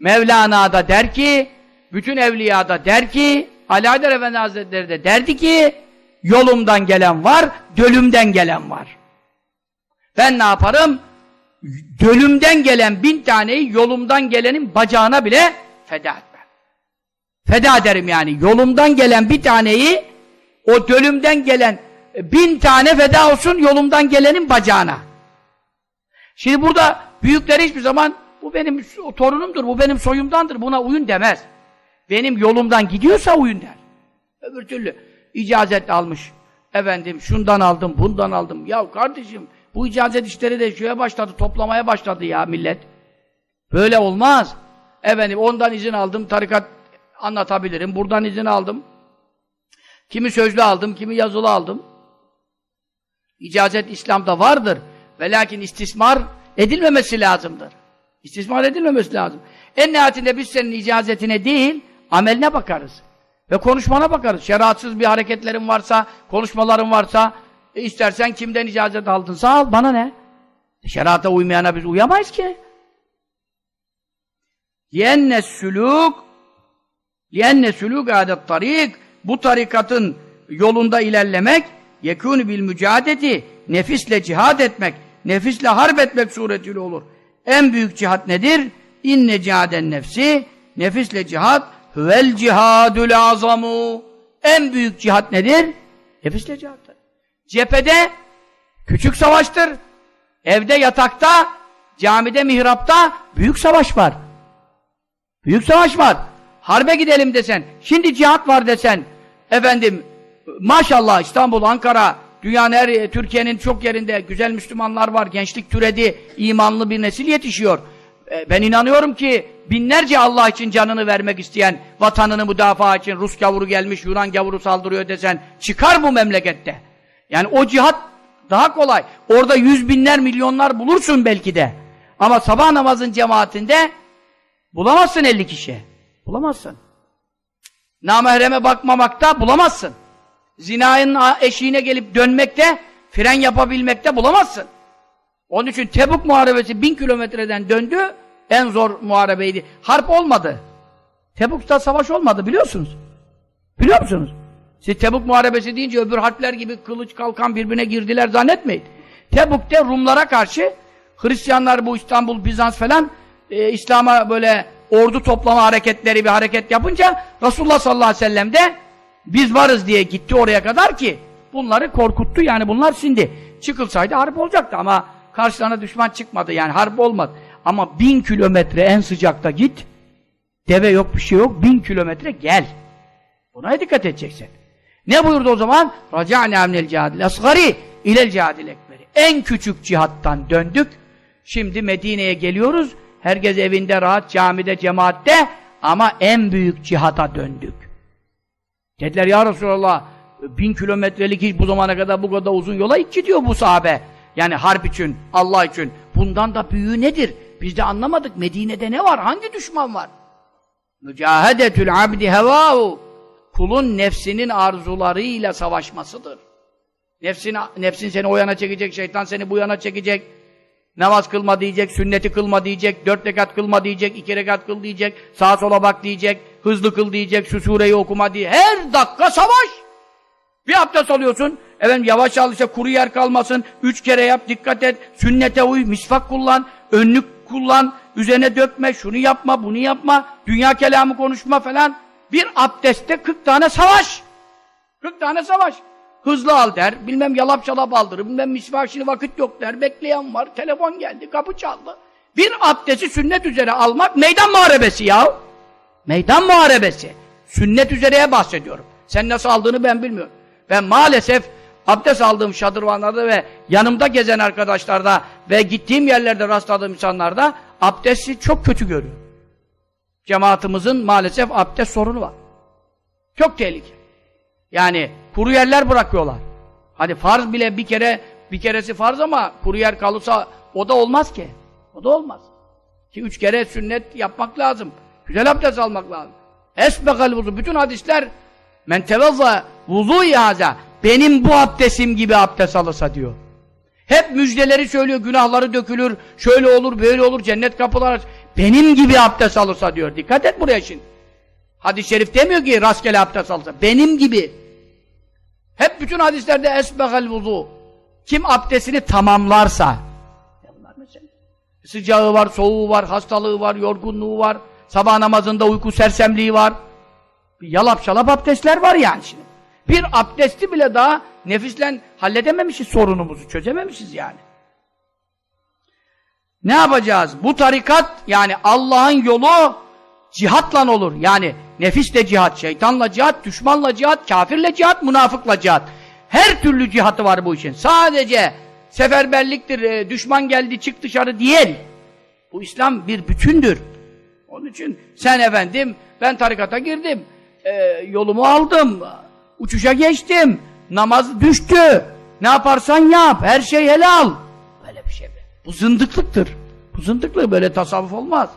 Mevlana da der ki, bütün evliya da der ki, Haydar Efendi Hazretleri de derdi ki, Yolumdan gelen var, dölümden gelen var. Ben ne yaparım? Dölümden gelen bin taneyi yolumdan gelenin bacağına bile feda etmem. Feda ederim yani. Yolumdan gelen bir taneyi o dölümden gelen bin tane feda olsun yolumdan gelenin bacağına. Şimdi burada büyükler hiçbir zaman bu benim torunumdur, bu benim soyumdandır, buna uyun demez. Benim yolumdan gidiyorsa uyun der. Öbür türlü icazet almış. Efendim şundan aldım, bundan aldım. Ya kardeşim bu icazet işleri de şöyle başladı, toplamaya başladı ya millet. Böyle olmaz. Efendim ondan izin aldım, tarikat anlatabilirim. Buradan izin aldım. Kimi sözlü aldım, kimi yazılı aldım. İcazet İslam'da vardır. Ve lakin istismar edilmemesi lazımdır. İstismar edilmemesi lazım. En nihayetinde biz senin icazetine değil, ameline bakarız. Ve konuşmana bakarız. Şeriatsız bir hareketlerin varsa, konuşmaların varsa, e istersen kimden icazet aldınsa al, bana ne? Şerata uymayana biz uyamayız ki. Yenne sülük Yenne sülük adet tarik bu tarikatın yolunda ilerlemek yekûnü bil mücadeti nefisle cihad etmek, nefisle harp etmek suretiyle olur. En büyük cihat nedir? İnne cihaden nefsi nefisle cihat huvel cihadül azamu. En büyük cihat nedir? Nefisle cihattır. Cephede küçük savaştır. Evde yatakta, camide mihrapta büyük savaş var. Büyük savaş var. Harbe gidelim desen, şimdi cihat var desen, efendim maşallah İstanbul, Ankara, dünyanın her, Türkiye'nin çok yerinde güzel Müslümanlar var, gençlik türedi, imanlı bir nesil yetişiyor. E, ben inanıyorum ki binlerce Allah için canını vermek isteyen, vatanını müdafaa için Rus gavuru gelmiş, Yunan gavuru saldırıyor desen, çıkar bu memlekette. Yani o cihat daha kolay. Orada yüz binler, milyonlar bulursun belki de. Ama sabah namazın cemaatinde bulamazsın elli kişi. Bulamazsın. Namahreme bakmamakta bulamazsın. Zinayın eşiğine gelip dönmekte, fren yapabilmekte bulamazsın. Onun için Tebuk Muharebesi bin kilometreden döndü, en zor muharebeydi. Harp olmadı. Tebuk'ta savaş olmadı biliyorsunuz. Biliyor musunuz? Siz Tebuk Muharebesi deyince öbür harpler gibi kılıç kalkan birbirine girdiler zannetmeyin. Tebuk'te Rumlara karşı Hristiyanlar bu İstanbul, Bizans falan e, İslam'a böyle ordu toplama hareketleri bir hareket yapınca Resulullah sallallahu aleyhi ve sellem de biz varız diye gitti oraya kadar ki bunları korkuttu yani bunlar sindi. Çıkılsaydı harp olacaktı ama karşılarına düşman çıkmadı yani harp olmadı. Ama bin kilometre en sıcakta git deve yok bir şey yok bin kilometre gel. Buna dikkat edeceksin. Ne buyurdu o zaman? Raca'ne amnel cihadil asgari ilel cihadil ekberi. En küçük cihattan döndük. Şimdi Medine'ye geliyoruz. Herkes evinde rahat, camide, cemaatte ama en büyük cihata döndük. Dediler ya Resulallah bin kilometrelik hiç bu zamana kadar bu kadar uzun yola hiç gidiyor bu sahabe. Yani harp için, Allah için. Bundan da büyüğü nedir? Biz de anlamadık. Medine'de ne var? Hangi düşman var? Mücahedetül abdi hevahu kulun nefsinin arzularıyla savaşmasıdır. Nefsin, nefsin seni o yana çekecek, şeytan seni bu yana çekecek. Namaz kılma diyecek, sünneti kılma diyecek, dört rekat kılma diyecek, iki rekat kıl diyecek, sağa sola bak diyecek, hızlı kıl diyecek, şu sureyi okuma diye. Her dakika savaş! Bir abdest alıyorsun, efendim yavaş al işte kuru yer kalmasın, üç kere yap, dikkat et, sünnete uy, misvak kullan, önlük kullan, üzerine dökme, şunu yapma, bunu yapma, dünya kelamı konuşma falan. Bir abdestte 40 tane savaş! 40 tane savaş! Hızlı al der, bilmem yalap şalap aldırır, bilmem misvak şimdi vakit yok der, bekleyen var, telefon geldi, kapı çaldı. Bir abdesti sünnet üzere almak meydan muharebesi ya. Meydan muharebesi. Sünnet üzereye bahsediyorum. Sen nasıl aldığını ben bilmiyorum. Ben maalesef abdest aldığım şadırvanlarda ve yanımda gezen arkadaşlarda ve gittiğim yerlerde rastladığım insanlarda abdesti çok kötü görüyor. Cemaatimizin maalesef abdest sorunu var. Çok tehlikeli. Yani kuru yerler bırakıyorlar. Hadi farz bile bir kere bir keresi farz ama kuru yer kalırsa o da olmaz ki. O da olmaz. Ki üç kere sünnet yapmak lazım. Güzel abdest almak lazım. Esbekal vuzu. Bütün hadisler men tevezza vuzu ihaza. Benim bu abdestim gibi abdest alırsa diyor. Hep müjdeleri söylüyor. Günahları dökülür. Şöyle olur, böyle olur. Cennet kapıları Benim gibi abdest alırsa diyor. Dikkat et buraya şimdi. Hadis-i şerif demiyor ki rastgele abdest alırsa. Benim gibi. Hep bütün hadislerde esbegel vuzu. Kim abdestini tamamlarsa. Sıcağı var, soğuğu var, hastalığı var, yorgunluğu var. Sabah namazında uyku sersemliği var. Bir yalap şalap abdestler var yani şimdi. Bir abdesti bile daha nefisle halledememişiz sorunumuzu, çözememişiz yani. Ne yapacağız? Bu tarikat yani Allah'ın yolu cihatla olur. Yani nefisle cihat, şeytanla cihat, düşmanla cihat, kafirle cihat, münafıkla cihat. Her türlü cihatı var bu işin. Sadece seferberliktir, e, düşman geldi çık dışarı değil. Bu İslam bir bütündür. Onun için sen efendim ben tarikata girdim, e, yolumu aldım, Uçuşa geçtim. Namaz düştü. Ne yaparsan yap. Her şey helal. Böyle bir şey. Bu zındıklıktır. Bu zındıklık böyle tasavvuf olmaz.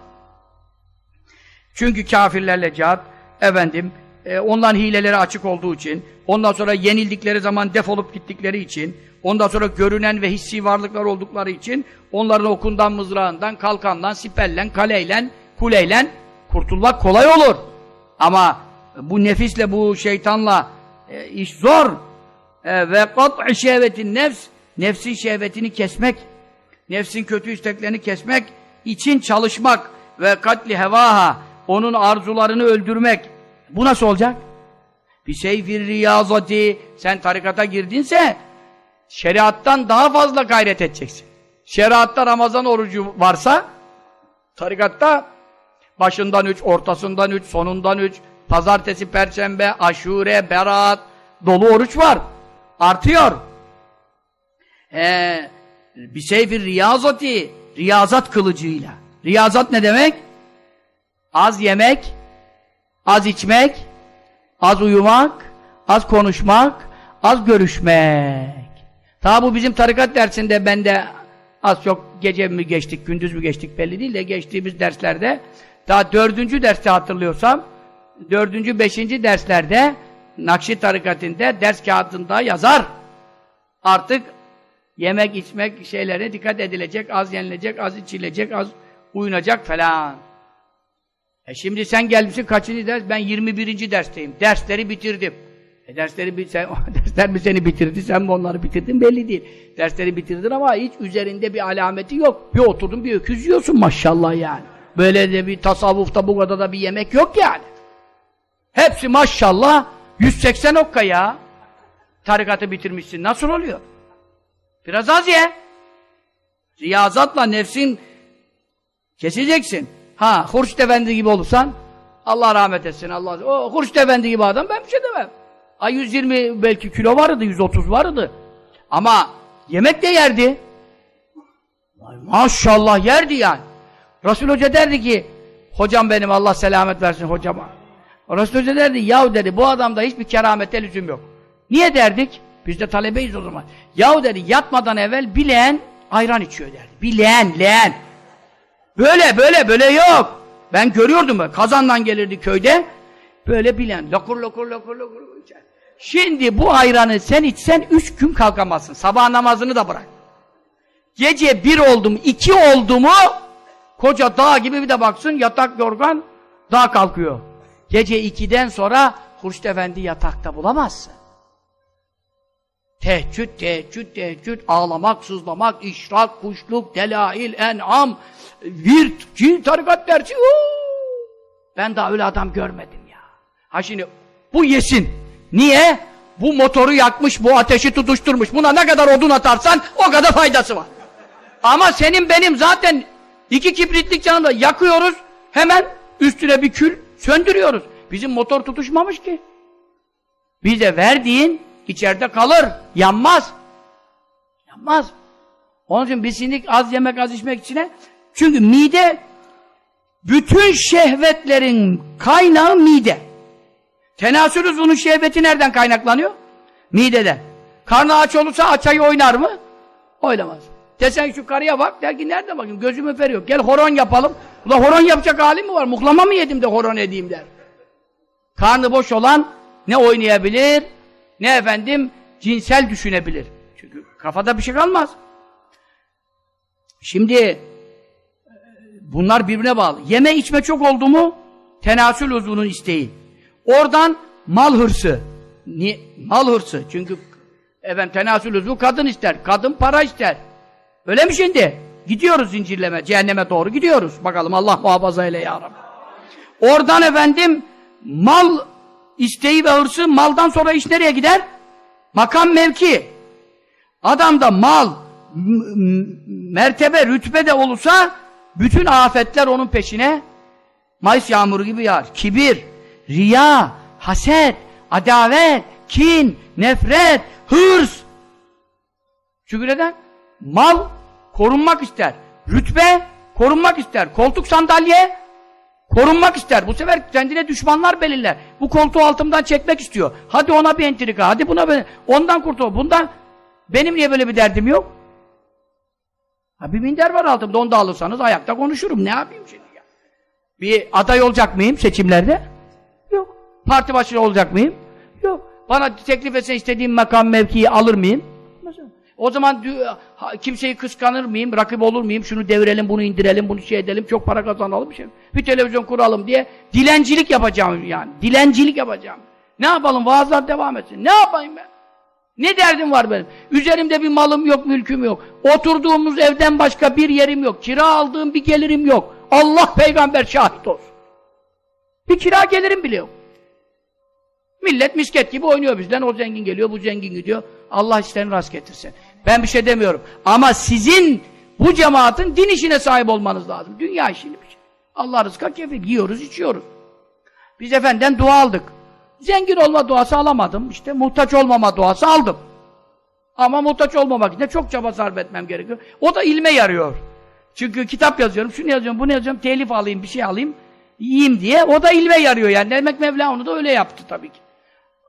Çünkü kafirlerle cihat, efendim, e, onların hileleri açık olduğu için, ondan sonra yenildikleri zaman defolup gittikleri için, ondan sonra görünen ve hissi varlıklar oldukları için, onların okundan, mızrağından, kalkandan, sipellen, kaleyle, kuleyle kurtulmak kolay olur. Ama bu nefisle, bu şeytanla e, iş zor. E, ve kat'i şehvetin nefs, nefsin şehvetini kesmek, nefsin kötü isteklerini kesmek için çalışmak ve katli hevaha, onun arzularını öldürmek. Bu nasıl olacak? Bir seyfir riyazati, sen tarikata girdinse, şeriattan daha fazla gayret edeceksin. Şeriatta Ramazan orucu varsa, tarikatta başından üç, ortasından üç, sonundan üç, pazartesi, perşembe, aşure, berat, dolu oruç var. Artıyor. Ee, bir seyfir riyazati, riyazat kılıcıyla. Riyazat ne demek? Az yemek, az içmek, az uyumak, az konuşmak, az görüşmek. Ta bu bizim tarikat dersinde bende az çok gece mi geçtik, gündüz mü geçtik belli değil de geçtiğimiz derslerde daha dördüncü derste hatırlıyorsam dördüncü, beşinci derslerde Nakşi tarikatinde ders kağıdında yazar. Artık yemek, içmek şeylere dikkat edilecek, az yenilecek, az içilecek, az uyunacak falan. E şimdi sen gelmişsin kaçıncı ders? Ben 21. dersteyim. Dersleri bitirdim. E dersleri bir sen, dersler mi seni bitirdi, sen mi onları bitirdin belli değil. Dersleri bitirdin ama hiç üzerinde bir alameti yok. Bir oturdun bir öküz yiyorsun maşallah yani. Böyle de bir tasavvufta bu kadar da bir yemek yok yani. Hepsi maşallah 180 okka ya. Tarikatı bitirmişsin. Nasıl oluyor? Biraz az ye. Riyazatla nefsin keseceksin. Ha, Hurşit Efendi gibi olursan Allah rahmet etsin. Allah o Hurşit Efendi gibi adam ben bir şey demem. Ay 120 belki kilo vardı, 130 vardı. Ama yemek de yerdi. Maşallah yerdi yani. Resul Hoca derdi ki, hocam benim Allah selamet versin hocama. Resul Hoca derdi, yahu dedi bu adamda hiçbir keramete lüzum yok. Niye derdik? Biz de talebeyiz o zaman. Yahu dedi yatmadan evvel bileğen ayran içiyor derdi. Bileğen, leğen. Böyle böyle böyle yok. Ben görüyordum böyle. Kazandan gelirdi köyde. Böyle bilen lokur lokur lokur lokur içer. Şimdi bu ayranı sen içsen üç gün kalkamazsın. Sabah namazını da bırak. Gece bir oldu mu, iki oldu mu koca dağ gibi bir de baksın yatak yorgan dağ kalkıyor. Gece ikiden sonra Hurşit Efendi yatakta bulamazsın. Teheccüd, teheccüd, teheccüd, ağlamak, sızlamak, işrak, kuşluk, delail, en'am, virt, cin, tarikat dersi. Uuu! Ben daha öyle adam görmedim ya. Ha şimdi bu yesin. Niye? Bu motoru yakmış, bu ateşi tutuşturmuş. Buna ne kadar odun atarsan o kadar faydası var. Ama senin benim zaten iki kibritlik canında yakıyoruz, hemen üstüne bir kül söndürüyoruz. Bizim motor tutuşmamış ki. Bize verdiğin içeride kalır, yanmaz. Yanmaz. Onun için biz şimdi az yemek, az içmek içine çünkü mide bütün şehvetlerin kaynağı mide. Tenasül uzvunun şehveti nereden kaynaklanıyor? Mideden. Karnı aç olursa açayı oynar mı? Oylamaz. Desen şu karıya bak, der ki nerede bakayım, gözüm feriyor. Gel horon yapalım. Ula horon yapacak halim mi var? Muhlama mı yedim de horon edeyim der. Karnı boş olan ne oynayabilir, ne efendim cinsel düşünebilir. Çünkü kafada bir şey kalmaz. Şimdi bunlar birbirine bağlı. Yeme içme çok oldu mu tenasül uzvunun isteği. Oradan mal hırsı. Ni mal hırsı. Çünkü efendim tenasül uzvu kadın ister. Kadın para ister. Öyle mi şimdi? Gidiyoruz zincirleme, cehenneme doğru gidiyoruz. Bakalım Allah muhafaza eyle ya Rabbi. Oradan efendim mal isteği ve hırsı maldan sonra iş nereye gider? Makam mevki. Adamda mal, mertebe, rütbe de olursa bütün afetler onun peşine Mayıs yağmuru gibi yağar. Kibir, riya, haset, adavet, kin, nefret, hırs. Çünkü neden? Mal korunmak ister. Rütbe korunmak ister. Koltuk sandalye Korunmak ister. Bu sefer kendine düşmanlar belirler. Bu koltuğu altımdan çekmek istiyor. Hadi ona bir entrika, hadi buna bir... Ondan kurtul. Bundan... Benim niye böyle bir derdim yok? Ha bir minder var altımda. Onu da alırsanız ayakta konuşurum. Ne yapayım şimdi ya? Bir aday olacak mıyım seçimlerde? Yok. Parti başına olacak mıyım? Yok. Bana teklif etse istediğim makam mevkiyi alır mıyım? O zaman kimseyi kıskanır mıyım, rakip olur muyum, şunu devirelim, bunu indirelim, bunu şey edelim, çok para kazanalım, şey, bir televizyon kuralım diye dilencilik yapacağım yani. Dilencilik yapacağım. Ne yapalım? Vaazlar devam etsin. Ne yapayım ben? Ne derdim var benim? Üzerimde bir malım yok, mülküm yok. Oturduğumuz evden başka bir yerim yok. Kira aldığım bir gelirim yok. Allah peygamber şahit olsun. Bir kira gelirim bile yok. Millet misket gibi oynuyor bizden. O zengin geliyor, bu zengin gidiyor. Allah işlerini rast getirsin. Ben bir şey demiyorum. Ama sizin bu cemaatin din işine sahip olmanız lazım. Dünya işini bir şey. Allah rızka kefil. Yiyoruz, içiyoruz. Biz efendiden dua aldık. Zengin olma duası alamadım. İşte muhtaç olmama duası aldım. Ama muhtaç olmamak için de çok çaba sarf etmem gerekiyor. O da ilme yarıyor. Çünkü kitap yazıyorum, şunu yazıyorum, bunu yazıyorum, telif alayım, bir şey alayım, yiyeyim diye. O da ilme yarıyor yani. Demek Mevla onu da öyle yaptı tabii ki.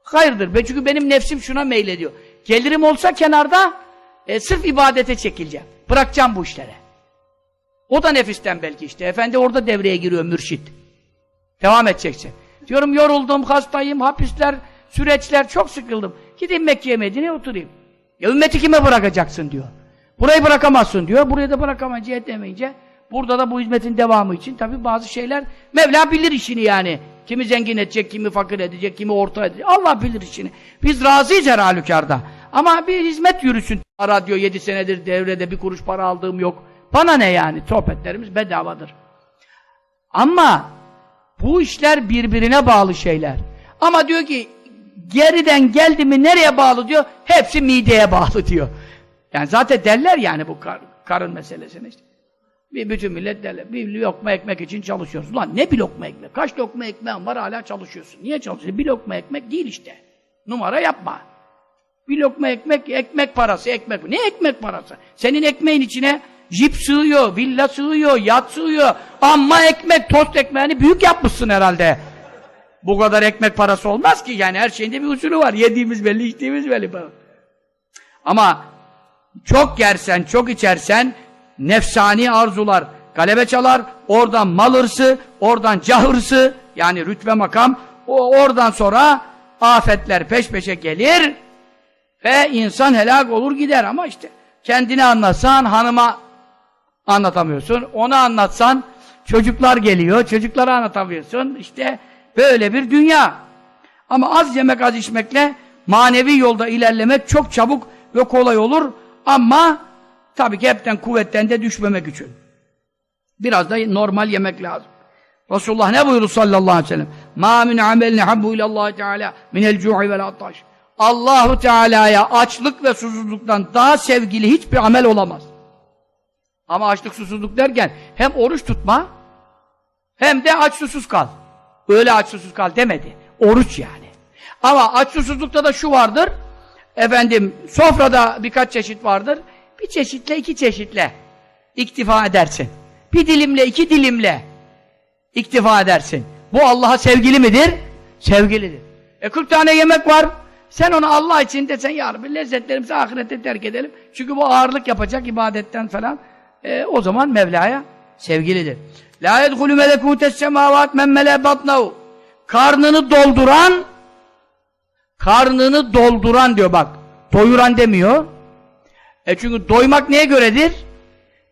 Hayırdır çünkü benim nefsim şuna meylediyor. Gelirim olsa kenarda e, sırf ibadete çekileceğim. Bırakacağım bu işlere. O da nefisten belki işte. Efendi orada devreye giriyor mürşit. Devam edeceksin. Diyorum yoruldum, hastayım, hapisler, süreçler, çok sıkıldım. Gideyim Mekke'ye Medine'ye oturayım. Ya ümmeti kime bırakacaksın diyor. Burayı bırakamazsın diyor. Burayı da bırakamayınca edemeyince burada da bu hizmetin devamı için tabi bazı şeyler Mevla bilir işini yani. Kimi zengin edecek, kimi fakir edecek, kimi orta edecek. Allah bilir işini. Biz razıyız her halükarda. Ama bir hizmet yürüsün. Radyo yedi senedir devrede bir kuruş para aldığım yok. Bana ne yani? Sohbetlerimiz bedavadır. Ama bu işler birbirine bağlı şeyler. Ama diyor ki geriden geldi mi nereye bağlı diyor? Hepsi mideye bağlı diyor. Yani zaten derler yani bu kar, karın meselesini işte. Bir bütün millet derler. Bir lokma ekmek için çalışıyorsun. Lan ne bir lokma ekmek? Kaç lokma ekmeğin var hala çalışıyorsun. Niye çalışıyorsun? Bir lokma ekmek değil işte. Numara yapma. Bir lokma ekmek, ekmek parası, ekmek. Ne ekmek parası? Senin ekmeğin içine jip sığıyor, villa sığıyor, yat sığıyor. Amma ekmek, tost ekmeğini büyük yapmışsın herhalde. Bu kadar ekmek parası olmaz ki. Yani her şeyinde bir usulü var. Yediğimiz belli, içtiğimiz belli. Ama çok yersen, çok içersen nefsani arzular galebe çalar. Oradan mal hırsı, oradan cahırsı yani rütbe makam. O oradan sonra afetler peş peşe gelir e insan helak olur gider ama işte kendini anlatsan hanıma anlatamıyorsun. Ona anlatsan çocuklar geliyor. Çocuklara anlatamıyorsun. İşte böyle bir dünya. Ama az yemek az içmekle manevi yolda ilerlemek çok çabuk ve kolay olur. Ama tabii ki hepten kuvvetten de düşmemek için. Biraz da normal yemek lazım. Resulullah ne buyurdu sallallahu aleyhi ve sellem? Ma min amelin habbu ilallahi teala minel cu'i vel attaş. Allahu Teala'ya açlık ve susuzluktan daha sevgili hiçbir amel olamaz. Ama açlık susuzluk derken hem oruç tutma hem de aç susuz kal. Öyle aç susuz kal demedi. Oruç yani. Ama aç susuzlukta da şu vardır. Efendim sofrada birkaç çeşit vardır. Bir çeşitle iki çeşitle iktifa edersin. Bir dilimle iki dilimle iktifa edersin. Bu Allah'a sevgili midir? Sevgilidir. E 40 tane yemek var. Sen onu Allah için desen ya Rabbi lezzetlerimizi ahirette terk edelim. Çünkü bu ağırlık yapacak ibadetten falan. E, o zaman Mevla'ya sevgilidir. La yedhulü melekûtes semâvât men melâ batnahu. Karnını dolduran karnını dolduran diyor bak. Doyuran demiyor. E çünkü doymak neye göredir?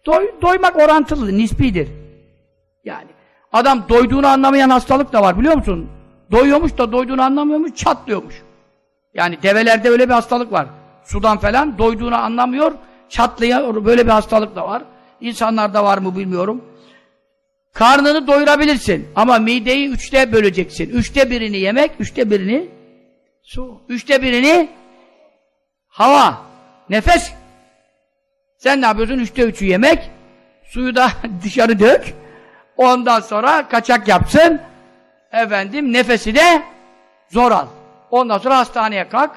Doy, doymak orantılı, nispidir. Yani adam doyduğunu anlamayan hastalık da var biliyor musun? Doyuyormuş da doyduğunu anlamıyormuş, çatlıyormuş. Yani develerde öyle bir hastalık var. Sudan falan doyduğunu anlamıyor, çatlıyor. Böyle bir hastalık da var. İnsanlarda var mı bilmiyorum. Karnını doyurabilirsin ama mideyi üçte böleceksin. Üçte birini yemek, üçte birini su. Üçte birini hava, nefes. Sen ne yapıyorsun? Üçte üçü yemek, suyu da dışarı dök. Ondan sonra kaçak yapsın. Efendim nefesi de zor al. Ondan sonra hastaneye kalk.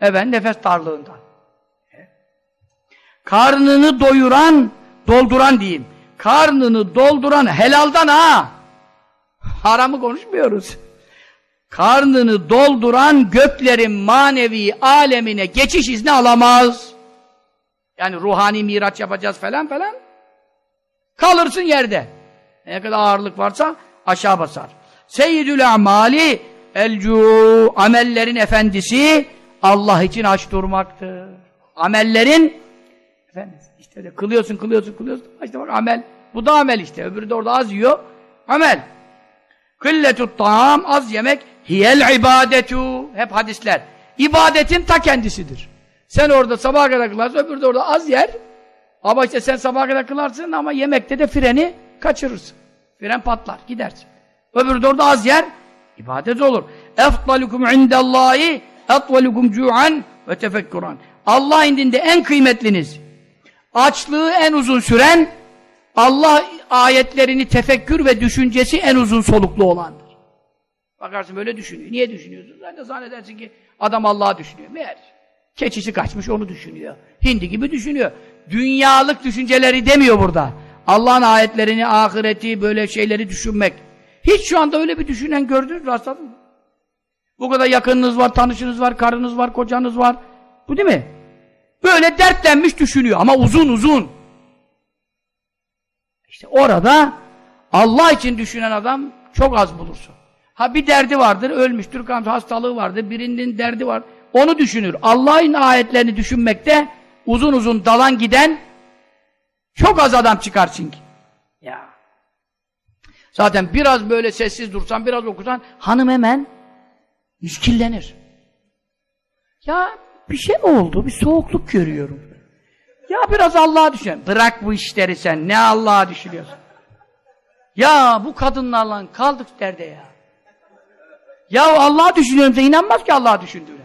Efendim nefes darlığından. Karnını doyuran, dolduran diyeyim. Karnını dolduran helaldan ha. Haramı konuşmuyoruz. Karnını dolduran göklerin manevi alemine geçiş izni alamaz. Yani ruhani miraç yapacağız falan falan. Kalırsın yerde. Ne kadar ağırlık varsa aşağı basar. Seyyidül amali elcu amellerin efendisi Allah için aç durmaktır. Amellerin efendisi. İşte de kılıyorsun, kılıyorsun, kılıyorsun. İşte bak amel. Bu da amel işte. Öbürü de orada az yiyor. Amel. Kılletut ta'am az yemek hiyel ibadetu. Hep hadisler. İbadetin ta kendisidir. Sen orada sabaha kadar kılarsın, öbürü de orada az yer. Ama işte sen sabaha kadar kılarsın ama yemekte de freni kaçırırsın. Fren patlar, gidersin. Öbürü de orada az yer, ibadet olur. Efdalukum indallahi etvalukum cu'an ve tefekkuran. Allah indinde en kıymetliniz, açlığı en uzun süren, Allah ayetlerini tefekkür ve düşüncesi en uzun soluklu olandır. Bakarsın böyle düşünüyor. Niye düşünüyorsun? Sen de zannedersin ki adam Allah'ı düşünüyor. Meğer keçisi kaçmış onu düşünüyor. Hindi gibi düşünüyor. Dünyalık düşünceleri demiyor burada. Allah'ın ayetlerini, ahireti, böyle şeyleri düşünmek. Hiç şu anda öyle bir düşünen gördünüz, rastladın mı? Bu kadar yakınınız var, tanışınız var, karınız var, kocanız var. Bu değil mi? Böyle dertlenmiş düşünüyor ama uzun uzun. İşte orada Allah için düşünen adam çok az bulursun. Ha bir derdi vardır, ölmüştür, hastalığı vardır, birinin derdi var. Onu düşünür. Allah'ın ayetlerini düşünmekte uzun uzun dalan giden çok az adam çıkar çünkü. Ya. Zaten biraz böyle sessiz dursan, biraz okusan hanım hemen işkillenir. Ya bir şey mi oldu? Bir soğukluk görüyorum. Ya biraz Allah'a düşün. Bırak bu işleri sen. Ne Allah'a düşünüyorsun? Ya bu kadınlarla kaldık derde ya. Ya Allah'a düşünüyorum da inanmaz ki Allah'a düşündüğüne.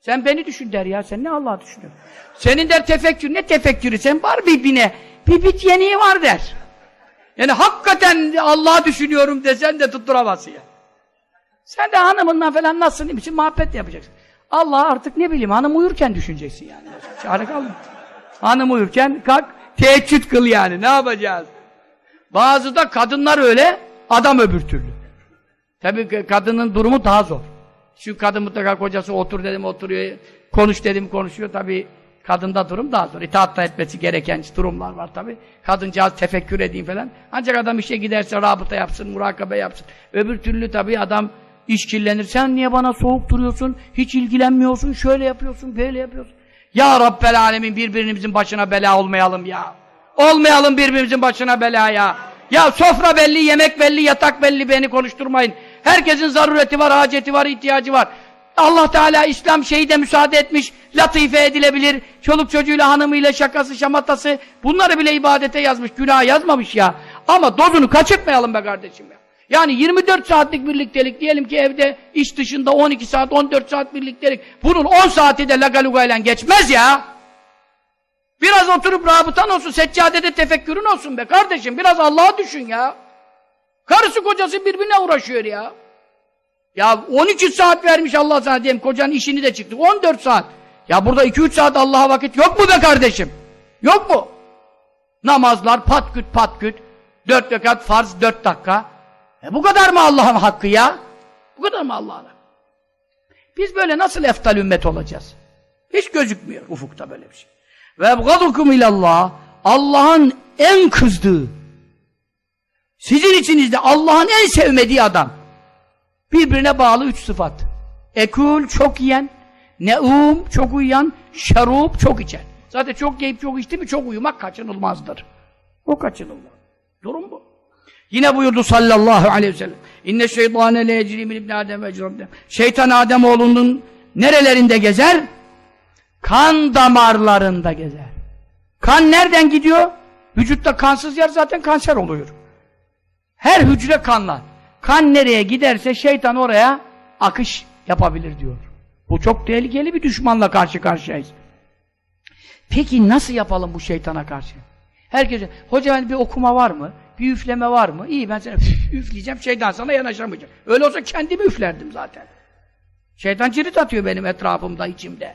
Sen beni düşün der ya. Sen ne Allah'a düşünüyorsun? Senin der tefekkür. Ne tefekkürü? Sen var bir bine. Bir bit yeniği var der. Yani hakikaten Allah'a düşünüyorum desen de tutturamazsın ya. Sen de hanımınla falan nasılsın için muhabbet yapacaksın. Allah artık ne bileyim hanım uyurken düşüneceksin yani. Çare kalma. Hanım uyurken kalk teheccüd kıl yani. Ne yapacağız? Bazı da kadınlar öyle, adam öbür türlü. Tabii kadının durumu daha zor. Şu kadın mutlaka kocası otur dedim oturuyor, konuş dedim konuşuyor. Tabii kadında durum daha zor. İtaat etmesi gereken durumlar var tabii. Kadıncağız tefekkür edeyim falan. Ancak adam işe giderse rabıta yapsın, murakabe yapsın. Öbür türlü tabii adam işkillenir. Sen niye bana soğuk duruyorsun? Hiç ilgilenmiyorsun, şöyle yapıyorsun, böyle yapıyorsun. Ya Rabbel Alemin birbirimizin başına bela olmayalım ya. Olmayalım birbirimizin başına bela ya. Ya sofra belli, yemek belli, yatak belli beni konuşturmayın. Herkesin zarureti var, haceti var, ihtiyacı var. Allah Teala İslam şeyi de müsaade etmiş, latife edilebilir, çoluk çocuğuyla, hanımıyla, şakası, şamatası, bunları bile ibadete yazmış, günah yazmamış ya. Ama dozunu kaçırtmayalım be kardeşim ya. Yani 24 saatlik birliktelik, diyelim ki evde, iş dışında 12 saat, 14 saat birliktelik, bunun 10 saati de lagaluga ile geçmez ya. Biraz oturup rabıtan olsun, seccadede tefekkürün olsun be kardeşim, biraz Allah'a düşün ya. Karısı kocası birbirine uğraşıyor ya. Ya 12 saat vermiş Allah sana diyelim kocanın işini de çıktı. 14 saat. Ya burada 2-3 saat Allah'a vakit yok mu be kardeşim? Yok mu? Namazlar pat küt pat küt. 4 rekat farz 4 dakika. E bu kadar mı Allah'ın hakkı ya? Bu kadar mı Allah'ın Biz böyle nasıl eftal ümmet olacağız? Hiç gözükmüyor ufukta böyle bir şey. Ve ebgadukum ilallah Allah'ın en kızdığı sizin içinizde Allah'ın en sevmediği adam birbirine bağlı üç sıfat. Ekul çok yiyen, neum çok uyuyan, şerup çok içen. Zaten çok yiyip çok içti mi çok uyumak kaçınılmazdır. O kaçınılmaz. Durum bu. Yine buyurdu sallallahu aleyhi ve sellem. İnne şeytane le ecri min Adem ve Şeytan Adem oğlunun nerelerinde gezer? Kan damarlarında gezer. Kan nereden gidiyor? Vücutta kansız yer zaten kanser oluyor. Her hücre kanla. Kan nereye giderse şeytan oraya akış yapabilir diyor. Bu çok tehlikeli bir düşmanla karşı karşıyayız. Peki nasıl yapalım bu şeytana karşı? Herkese, hoca bir okuma var mı? Bir üfleme var mı? İyi ben sana üf, üfleyeceğim, şeytan sana yanaşamayacak. Öyle olsa kendimi üflerdim zaten. Şeytan cirit atıyor benim etrafımda, içimde.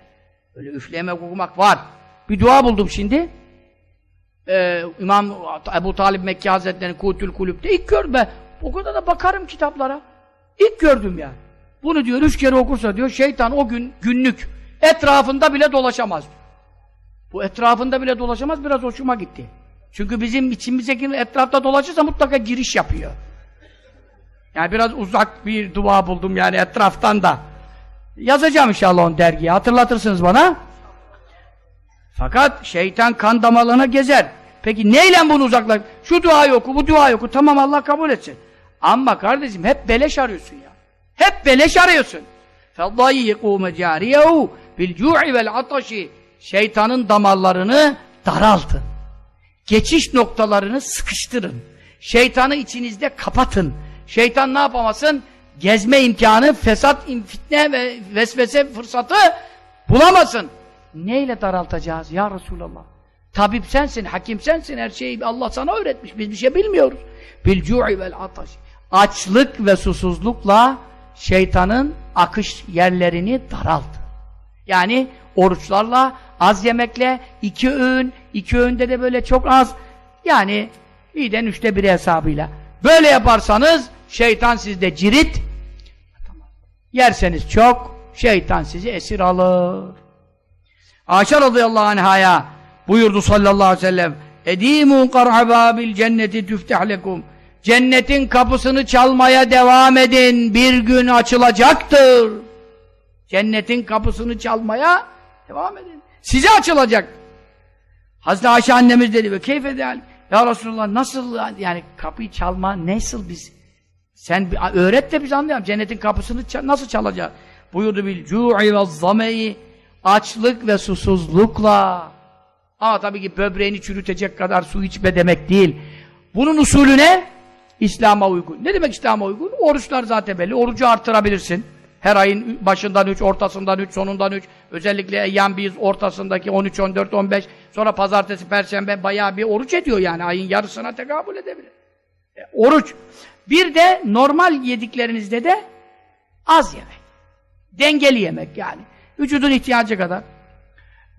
Öyle üfleme, okumak var. Bir dua buldum şimdi. Ee, İmam Ebu Talib Mekke Hazretleri'nin Kutül Kulüp'te ilk gör be. O kadar da bakarım kitaplara. İlk gördüm ya. Bunu diyor üç kere okursa diyor şeytan o gün günlük etrafında bile dolaşamaz. Bu etrafında bile dolaşamaz biraz hoşuma gitti. Çünkü bizim içimizdeki etrafta dolaşırsa mutlaka giriş yapıyor. Yani biraz uzak bir dua buldum yani etraftan da. Yazacağım inşallah on dergiye. Hatırlatırsınız bana. Fakat şeytan kan damarlarına gezer. Peki neyle bunu uzaklaş? Şu duayı oku, bu duayı oku. Tamam Allah kabul etsin. Ama kardeşim hep beleş arıyorsun ya. Hep beleş arıyorsun. فَضَيِّقُوا مَجَارِيَهُ بِالْجُوعِ وَالْعَطَشِ Şeytanın damarlarını daraltın. Geçiş noktalarını sıkıştırın. Şeytanı içinizde kapatın. Şeytan ne yapamasın? Gezme imkanı, fesat, fitne ve vesvese fırsatı bulamasın. Neyle daraltacağız ya Resulallah? Tabip sensin, hakim sensin, her şeyi Allah sana öğretmiş. Biz bir şey bilmiyoruz. Bil vel ataş. Açlık ve susuzlukla şeytanın akış yerlerini daralt. Yani oruçlarla, az yemekle, iki öğün, iki öğünde de böyle çok az. Yani miden üçte biri hesabıyla. Böyle yaparsanız şeytan sizde cirit, yerseniz çok, şeytan sizi esir alır. Ayşe radıyallahu anhaya buyurdu sallallahu aleyhi ve sellem kar'a bil cenneti tüfteh lekum Cennetin kapısını çalmaya devam edin. Bir gün açılacaktır. Cennetin kapısını çalmaya devam edin. Size açılacak. Hazreti Ayşe annemiz dedi ve keyfe de ya Resulullah nasıl yani kapıyı çalma nasıl biz sen öğret de biz anlayalım. Cennetin kapısını nasıl çalacak? Buyurdu bil cu'i ve zameyi açlık ve susuzlukla. Ama tabii ki böbreğini çürütecek kadar su içme demek değil. Bunun usulü ne? İslam'a uygun. Ne demek İslam'a uygun? Oruçlar zaten belli. Orucu artırabilirsin. Her ayın başından 3, ortasından 3, sonundan 3. Özellikle eyyam biz ortasındaki 13, 14, 15. Sonra pazartesi, perşembe bayağı bir oruç ediyor yani. Ayın yarısına tekabül edebilir. E, oruç. Bir de normal yediklerinizde de az yemek. Dengeli yemek yani. Vücudun ihtiyacı kadar.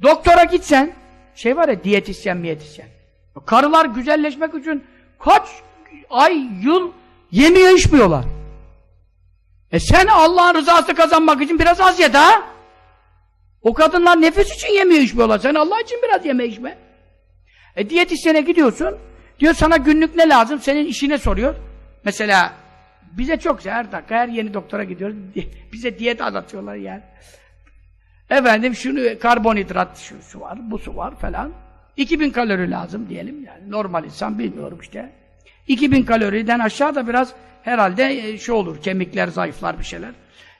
Doktora gitsen, şey var ya diyetisyen miyetisyen. Karılar güzelleşmek için kaç ay, yıl yemiyor içmiyorlar. E sen Allah'ın rızası kazanmak için biraz az ye daha. O kadınlar nefes için yemiyor içmiyorlar. Sen Allah için biraz yeme içme. E diyetisyene gidiyorsun. Diyor sana günlük ne lazım? Senin işine soruyor. Mesela bize çok her dakika her yeni doktora gidiyoruz. Bize diyet anlatıyorlar yani. Efendim şunu karbonhidrat şu, şu var, bu su var falan. 2000 kalori lazım diyelim yani. Normal insan bilmiyorum işte. 2000 kaloriden aşağı da biraz herhalde şu olur, kemikler zayıflar bir şeyler.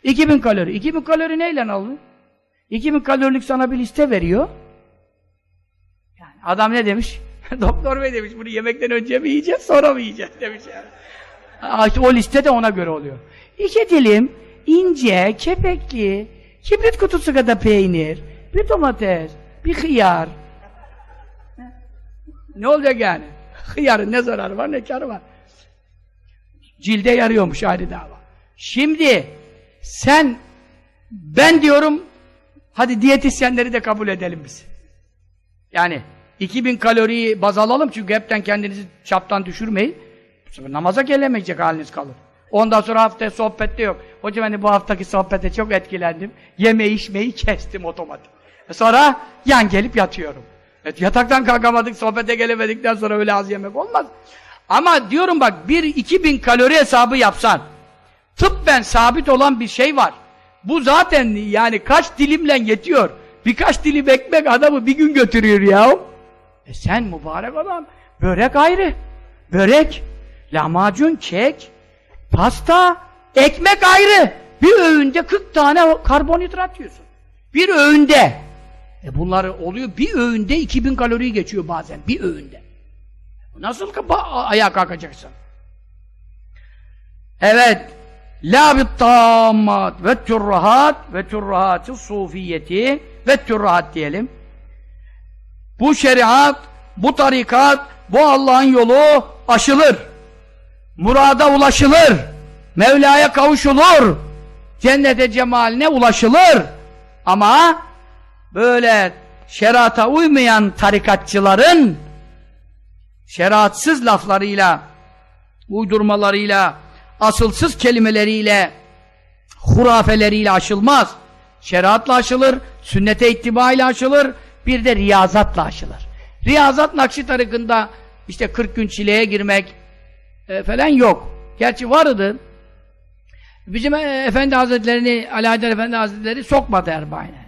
2000 kalori. 2000 kalori neyle alınır? 2000 kalorilik sana bir liste veriyor. Yani adam ne demiş? Doktor bey demiş, bunu yemekten önce mi yiyeceğiz, sonra mı yiyeceğiz demiş yani. O liste de ona göre oluyor. İki dilim ince, kepekli, kibrit kutusu kadar peynir, bir domates, bir hıyar. Ne olacak yani? Hıyarın ne zararı var ne karı var. Cilde yarıyormuş ayrı dava. Şimdi sen ben diyorum hadi diyetisyenleri de kabul edelim biz. Yani 2000 kaloriyi baz alalım çünkü hepten kendinizi çaptan düşürmeyin. Namaza gelemeyecek haliniz kalır. Ondan sonra haftaya sohbette yok. Hocam hani bu haftaki sohbete çok etkilendim. Yeme içmeyi kestim otomatik. Sonra yan gelip yatıyorum. Evet, yataktan kalkamadık, sohbete gelemedikten sonra öyle az yemek olmaz. Ama diyorum bak, bir iki bin kalori hesabı yapsan, tıbben sabit olan bir şey var. Bu zaten yani kaç dilimle yetiyor. Birkaç dilim ekmek adamı bir gün götürüyor ya. E sen mübarek adam, börek ayrı. Börek, lahmacun, kek, pasta, ekmek ayrı. Bir öğünde 40 tane karbonhidrat yiyorsun. Bir öğünde. E bunlar oluyor. Bir öğünde 2000 kaloriyi geçiyor bazen. Bir öğünde. Nasıl ayağa kalkacaksın? Evet. La bit tammat ve türrahat ve türrahatı sufiyeti ve türrahat diyelim. Bu şeriat, bu tarikat, bu Allah'ın yolu aşılır. Murada ulaşılır. Mevla'ya kavuşulur. Cennete cemaline ulaşılır. Ama böyle şerata uymayan tarikatçıların şeriatsız laflarıyla uydurmalarıyla, asılsız kelimeleriyle, hurafeleriyle aşılmaz. Şeriatla aşılır, sünnete ittiba ile aşılır, bir de riyazatla aşılır. Riyazat Nakşi tarikında işte 40 gün çileye girmek e, falan yok. Gerçi vardı. Bizim e, Efendi Hazretlerini, Haydar Efendi Hazretleri sokmadı Erbain'e.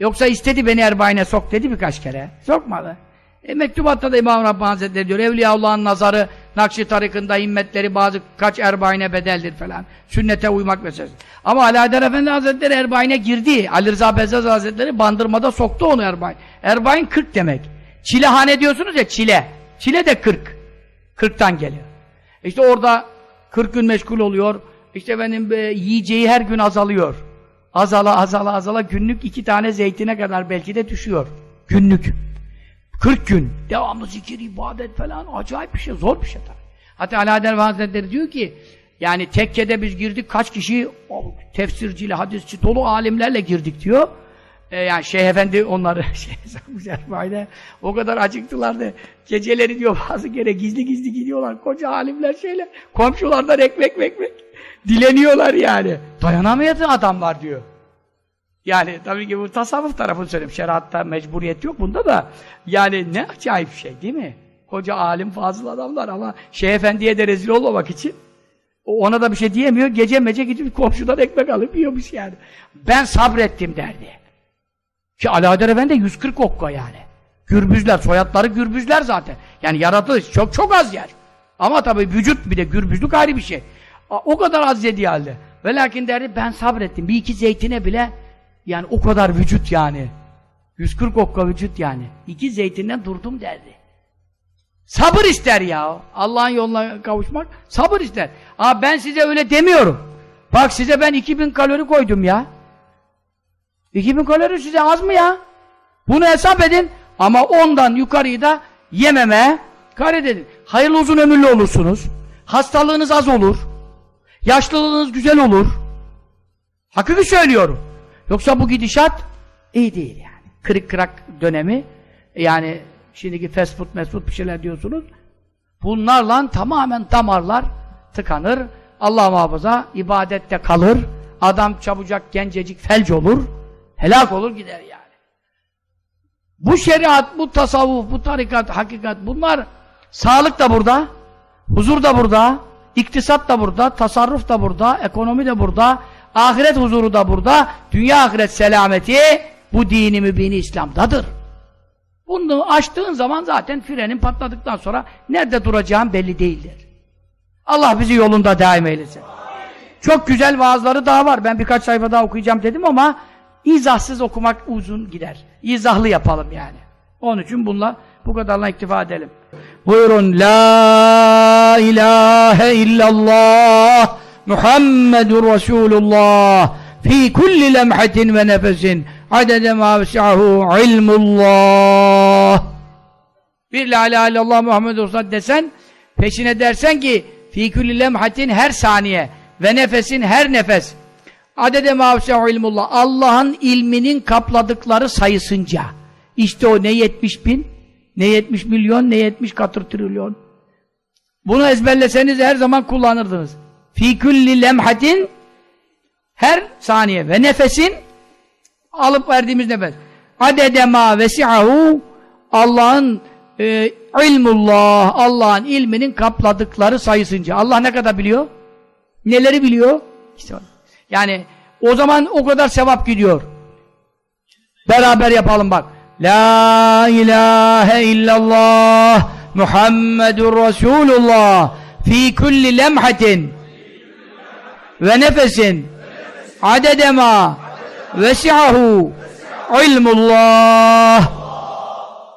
Yoksa istedi beni Erbain'e sok dedi birkaç kere. Sokmadı. E, mektubatta da İmam Rabbani Hazretleri diyor, Evliyaullah'ın nazarı, Nakşi tarikında himmetleri bazı kaç Erbain'e bedeldir falan. Sünnete uymak meselesi. Ama Haydar Efendi Hazretleri Erbain'e girdi. Ali Rıza Bezzaz Hazretleri bandırmada soktu onu Erbain. Erbain 40 demek. Çilehane diyorsunuz ya çile. Çile de 40. 40'tan geliyor. İşte orada 40 gün meşgul oluyor. İşte benim e, yiyeceği her gün azalıyor. Azala azala azala günlük iki tane zeytine kadar belki de düşüyor. Günlük. 40 gün. Devamlı zikir, ibadet falan. Acayip bir şey. Zor bir şey tabii. Hatta Ali Adel Hazretleri diyor ki yani tekkede biz girdik kaç kişi tefsirciyle, hadisçi dolu alimlerle girdik diyor. Ee, yani Şeyh Efendi onları şey o kadar acıktılardı. Geceleri diyor bazı kere gizli gizli gidiyorlar. Koca alimler şeyler. Komşulardan ekmek ekmek. Dileniyorlar yani. Dayanamayan adamlar diyor. Yani tabii ki bu tasavvuf tarafını söyleyeyim. Şeriatta mecburiyet yok bunda da. Yani ne acayip şey değil mi? Koca alim fazıl adamlar ama Şeyh Efendi'ye de rezil olmamak için ona da bir şey diyemiyor. Gece mece gidip komşudan ekmek alıp yiyormuş yani. Ben sabrettim derdi. Ki Alaeddin Efendi 140 okka yani. Gürbüzler, soyadları gürbüzler zaten. Yani yaratılış çok çok az yer. Ama tabii vücut bir de gürbüzlük ayrı bir şey. O kadar az yediği halde. Ve lakin derdi ben sabrettim. Bir iki zeytine bile yani o kadar vücut yani. 140 okka vücut yani. İki zeytinden durdum derdi. Sabır ister ya. Allah'ın yoluna kavuşmak sabır ister. Aa ben size öyle demiyorum. Bak size ben 2000 kalori koydum ya. 2000 kalori size az mı ya? Bunu hesap edin ama ondan yukarıyı da yememe gayret edin. Hayırlı uzun ömürlü olursunuz. Hastalığınız az olur. Yaşlılığınız güzel olur. Hakiki söylüyorum. Yoksa bu gidişat iyi değil yani. Kırık kırak dönemi yani şimdiki fast food, food bir şeyler diyorsunuz. Bunlarla tamamen damarlar tıkanır. Allah muhafaza ibadette kalır. Adam çabucak gencecik felç olur. Helak olur gider yani. Bu şeriat, bu tasavvuf, bu tarikat, hakikat bunlar sağlık da burada, huzur da burada, iktisat da burada, tasarruf da burada, ekonomi de burada, ahiret huzuru da burada, dünya ahiret selameti bu dini mübini İslam'dadır. Bunu açtığın zaman zaten frenin patladıktan sonra nerede duracağın belli değildir. Allah bizi yolunda daim eylesin. Çok güzel vaazları daha var. Ben birkaç sayfa daha okuyacağım dedim ama izahsız okumak uzun gider. İzahlı yapalım yani. Onun için bununla bu kadarla iktifa edelim. Buyurun. La ilahe illallah Muhammedur Resulullah fi kulli lemhatin ve nefesin adede ma vesi'ahu ilmullah bir la ilahe illallah Muhammed Resulullah desen peşine dersen ki fi kulli lemhatin her saniye ve nefesin her nefes adede ma vesi'ahu ilmullah. Allah'ın ilminin kapladıkları sayısınca. İşte o ne 70 bin ne 70 milyon ne 70 katır trilyon. Bunu ezberleseniz her zaman kullanırdınız. Fi kulli lemhatin her saniye ve nefesin alıp verdiğimiz nefes. Adede ma vesi'ahu Allah'ın e, ilmullah Allah'ın ilminin kapladıkları sayısınca. Allah ne kadar biliyor? Neleri biliyor? İşte yani o zaman o kadar sevap gidiyor. Beraber yapalım bak. La ilahe illallah Muhammedur Resulullah fi kulli lemhatin ve nefesin adede ma vesi'ahu ilmullah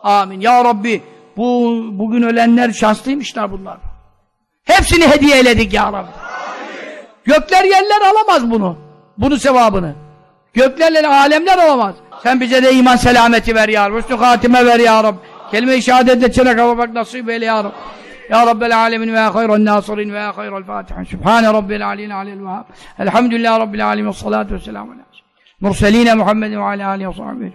amin ya Rabbi bu bugün ölenler şanslıymışlar bunlar hepsini hediye eyledik ya Rabbi gökler yerler alamaz bunu bunu sevabını göklerle alemler alamaz sen bize de iman selameti ver ya Rabbi hüsnü hatime ver ya Rabbi kelime-i şehadetle çene kavmak nasip eyle ya Rabbi يا رب العالمين ويا خير الناصرين ويا خير الفاتحين سبحان رب العلي العلي الوهاب الحمد لله رب العالمين والصلاة والسلام على مرسلين محمد وعلى آله وصحبه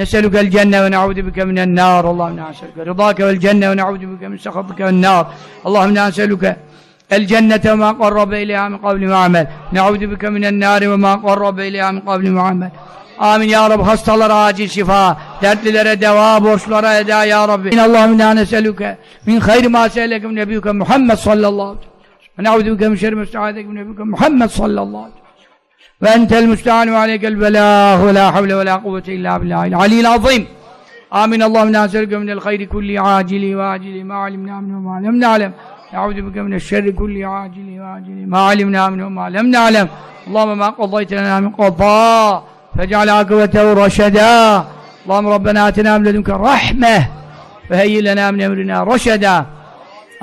نسألك الجنة ونعوذ بك من النار اللهم إنا نسألك رضاك والجنة ونعوذ بك من سخطك والنار اللهم El cennete ma qarrabe ileyha min kavli ve amel. Ne'udu bike minen nari ve ma qarrabe ileyha min kavli ve amel. Amin ya Rabbi hastalara acil şifa, dertlilere deva, borçlara eda ya Rabbi. İn Allahümme inna neseluke min hayri ma se'elekum nebiyuke Muhammed sallallahu aleyhi ve sellem. Ve bike min şerri müstehadeke nebiyuke Muhammed sallallahu aleyhi ve. Ve entel müstehan ve aleykel belah ve la havle ve la kuvvete illa billahil alil azim. Amin Allahümme inna neseluke minel hayri kulli acili ve acili ma alimna aminu ma alem ne. نعوذ بك من الشر كل عاجل وآجل ما علمنا منه ما لم نعلم. اللهم ما قضيت لنا من قضاء فاجعل عاقبته رشدا. اللهم ربنا آتنا من لدنك رحمة فهيئ لنا من أمرنا رشدا.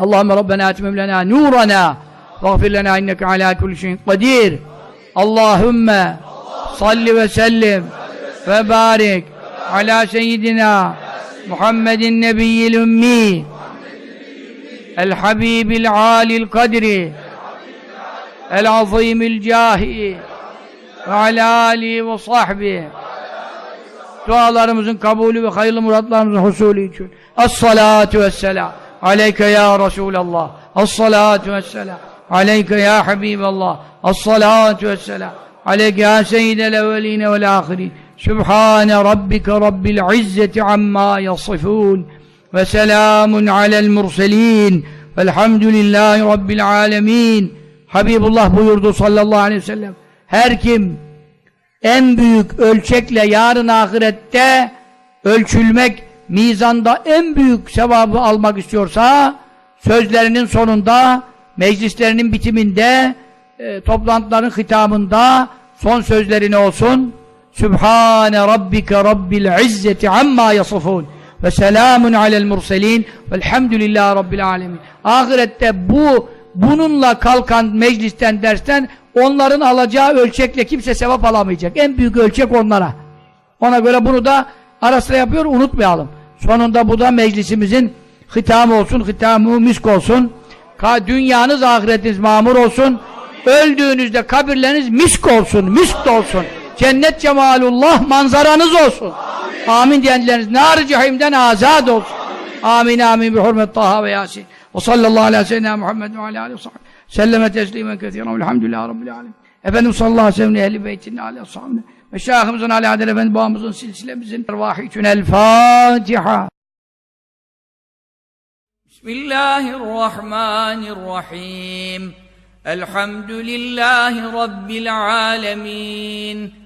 اللهم ربنا أتمم لنا نورنا واغفر لنا إنك على كل شيء قدير. اللهم صل وسلم وبارك على سيدنا محمد النبي الأمي. الحبيب العالي القدر العظيم الجاه وعلى آله وصحبه dualarımızın kabulü ve hayırlı muratlarımızın husulü için Es-salatu vesselam aleyke ya Resulallah Es-salatu vesselam aleyke ya Habiballah Es-salatu vesselam aleyke ya seyyidel evveline vel ahirin Sübhane rabbike rabbil izzeti amma yasifun ve selamun alel murselin. Velhamdülillahi rabbil alemin. Habibullah buyurdu sallallahu aleyhi ve sellem. Her kim en büyük ölçekle yarın ahirette ölçülmek, mizanda en büyük sevabı almak istiyorsa sözlerinin sonunda, meclislerinin bitiminde, e, toplantıların hitamında son sözlerini olsun. Sübhane rabbike rabbil izzeti amma yasifun ve selamun alel murselin velhamdülillahi rabbil alemin. Ahirette bu bununla kalkan meclisten dersten onların alacağı ölçekle kimse sevap alamayacak. En büyük ölçek onlara. Ona göre bunu da ara sıra yapıyor unutmayalım. Sonunda bu da meclisimizin hitamı olsun, hitamı misk olsun. Ka dünyanız ahiretiniz mamur olsun. Öldüğünüzde kabirleriniz misk olsun, misk de olsun. Cennet cemalullah manzaranız olsun. Amin, diyenleriniz nar-ı cehimden azad olsun. Amin amin bi hurmet Taha ve Yasin. Ve sallallahu aleyhi ve sellem Muhammed ve aleyhi ve sellem. Selleme teslimen kethiren velhamdülillahi rabbil alemin. Efendim sallallahu aleyhi ve sellem ehli beytinin aleyhi sahabine. Meşahımızın Ali Adel Efendi babamızın silsilemizin ervahı için El Fatiha. Bismillahirrahmanirrahim. Elhamdülillahi Rabbil alemin.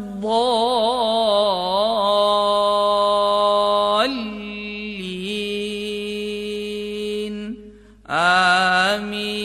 الضالين. آمين.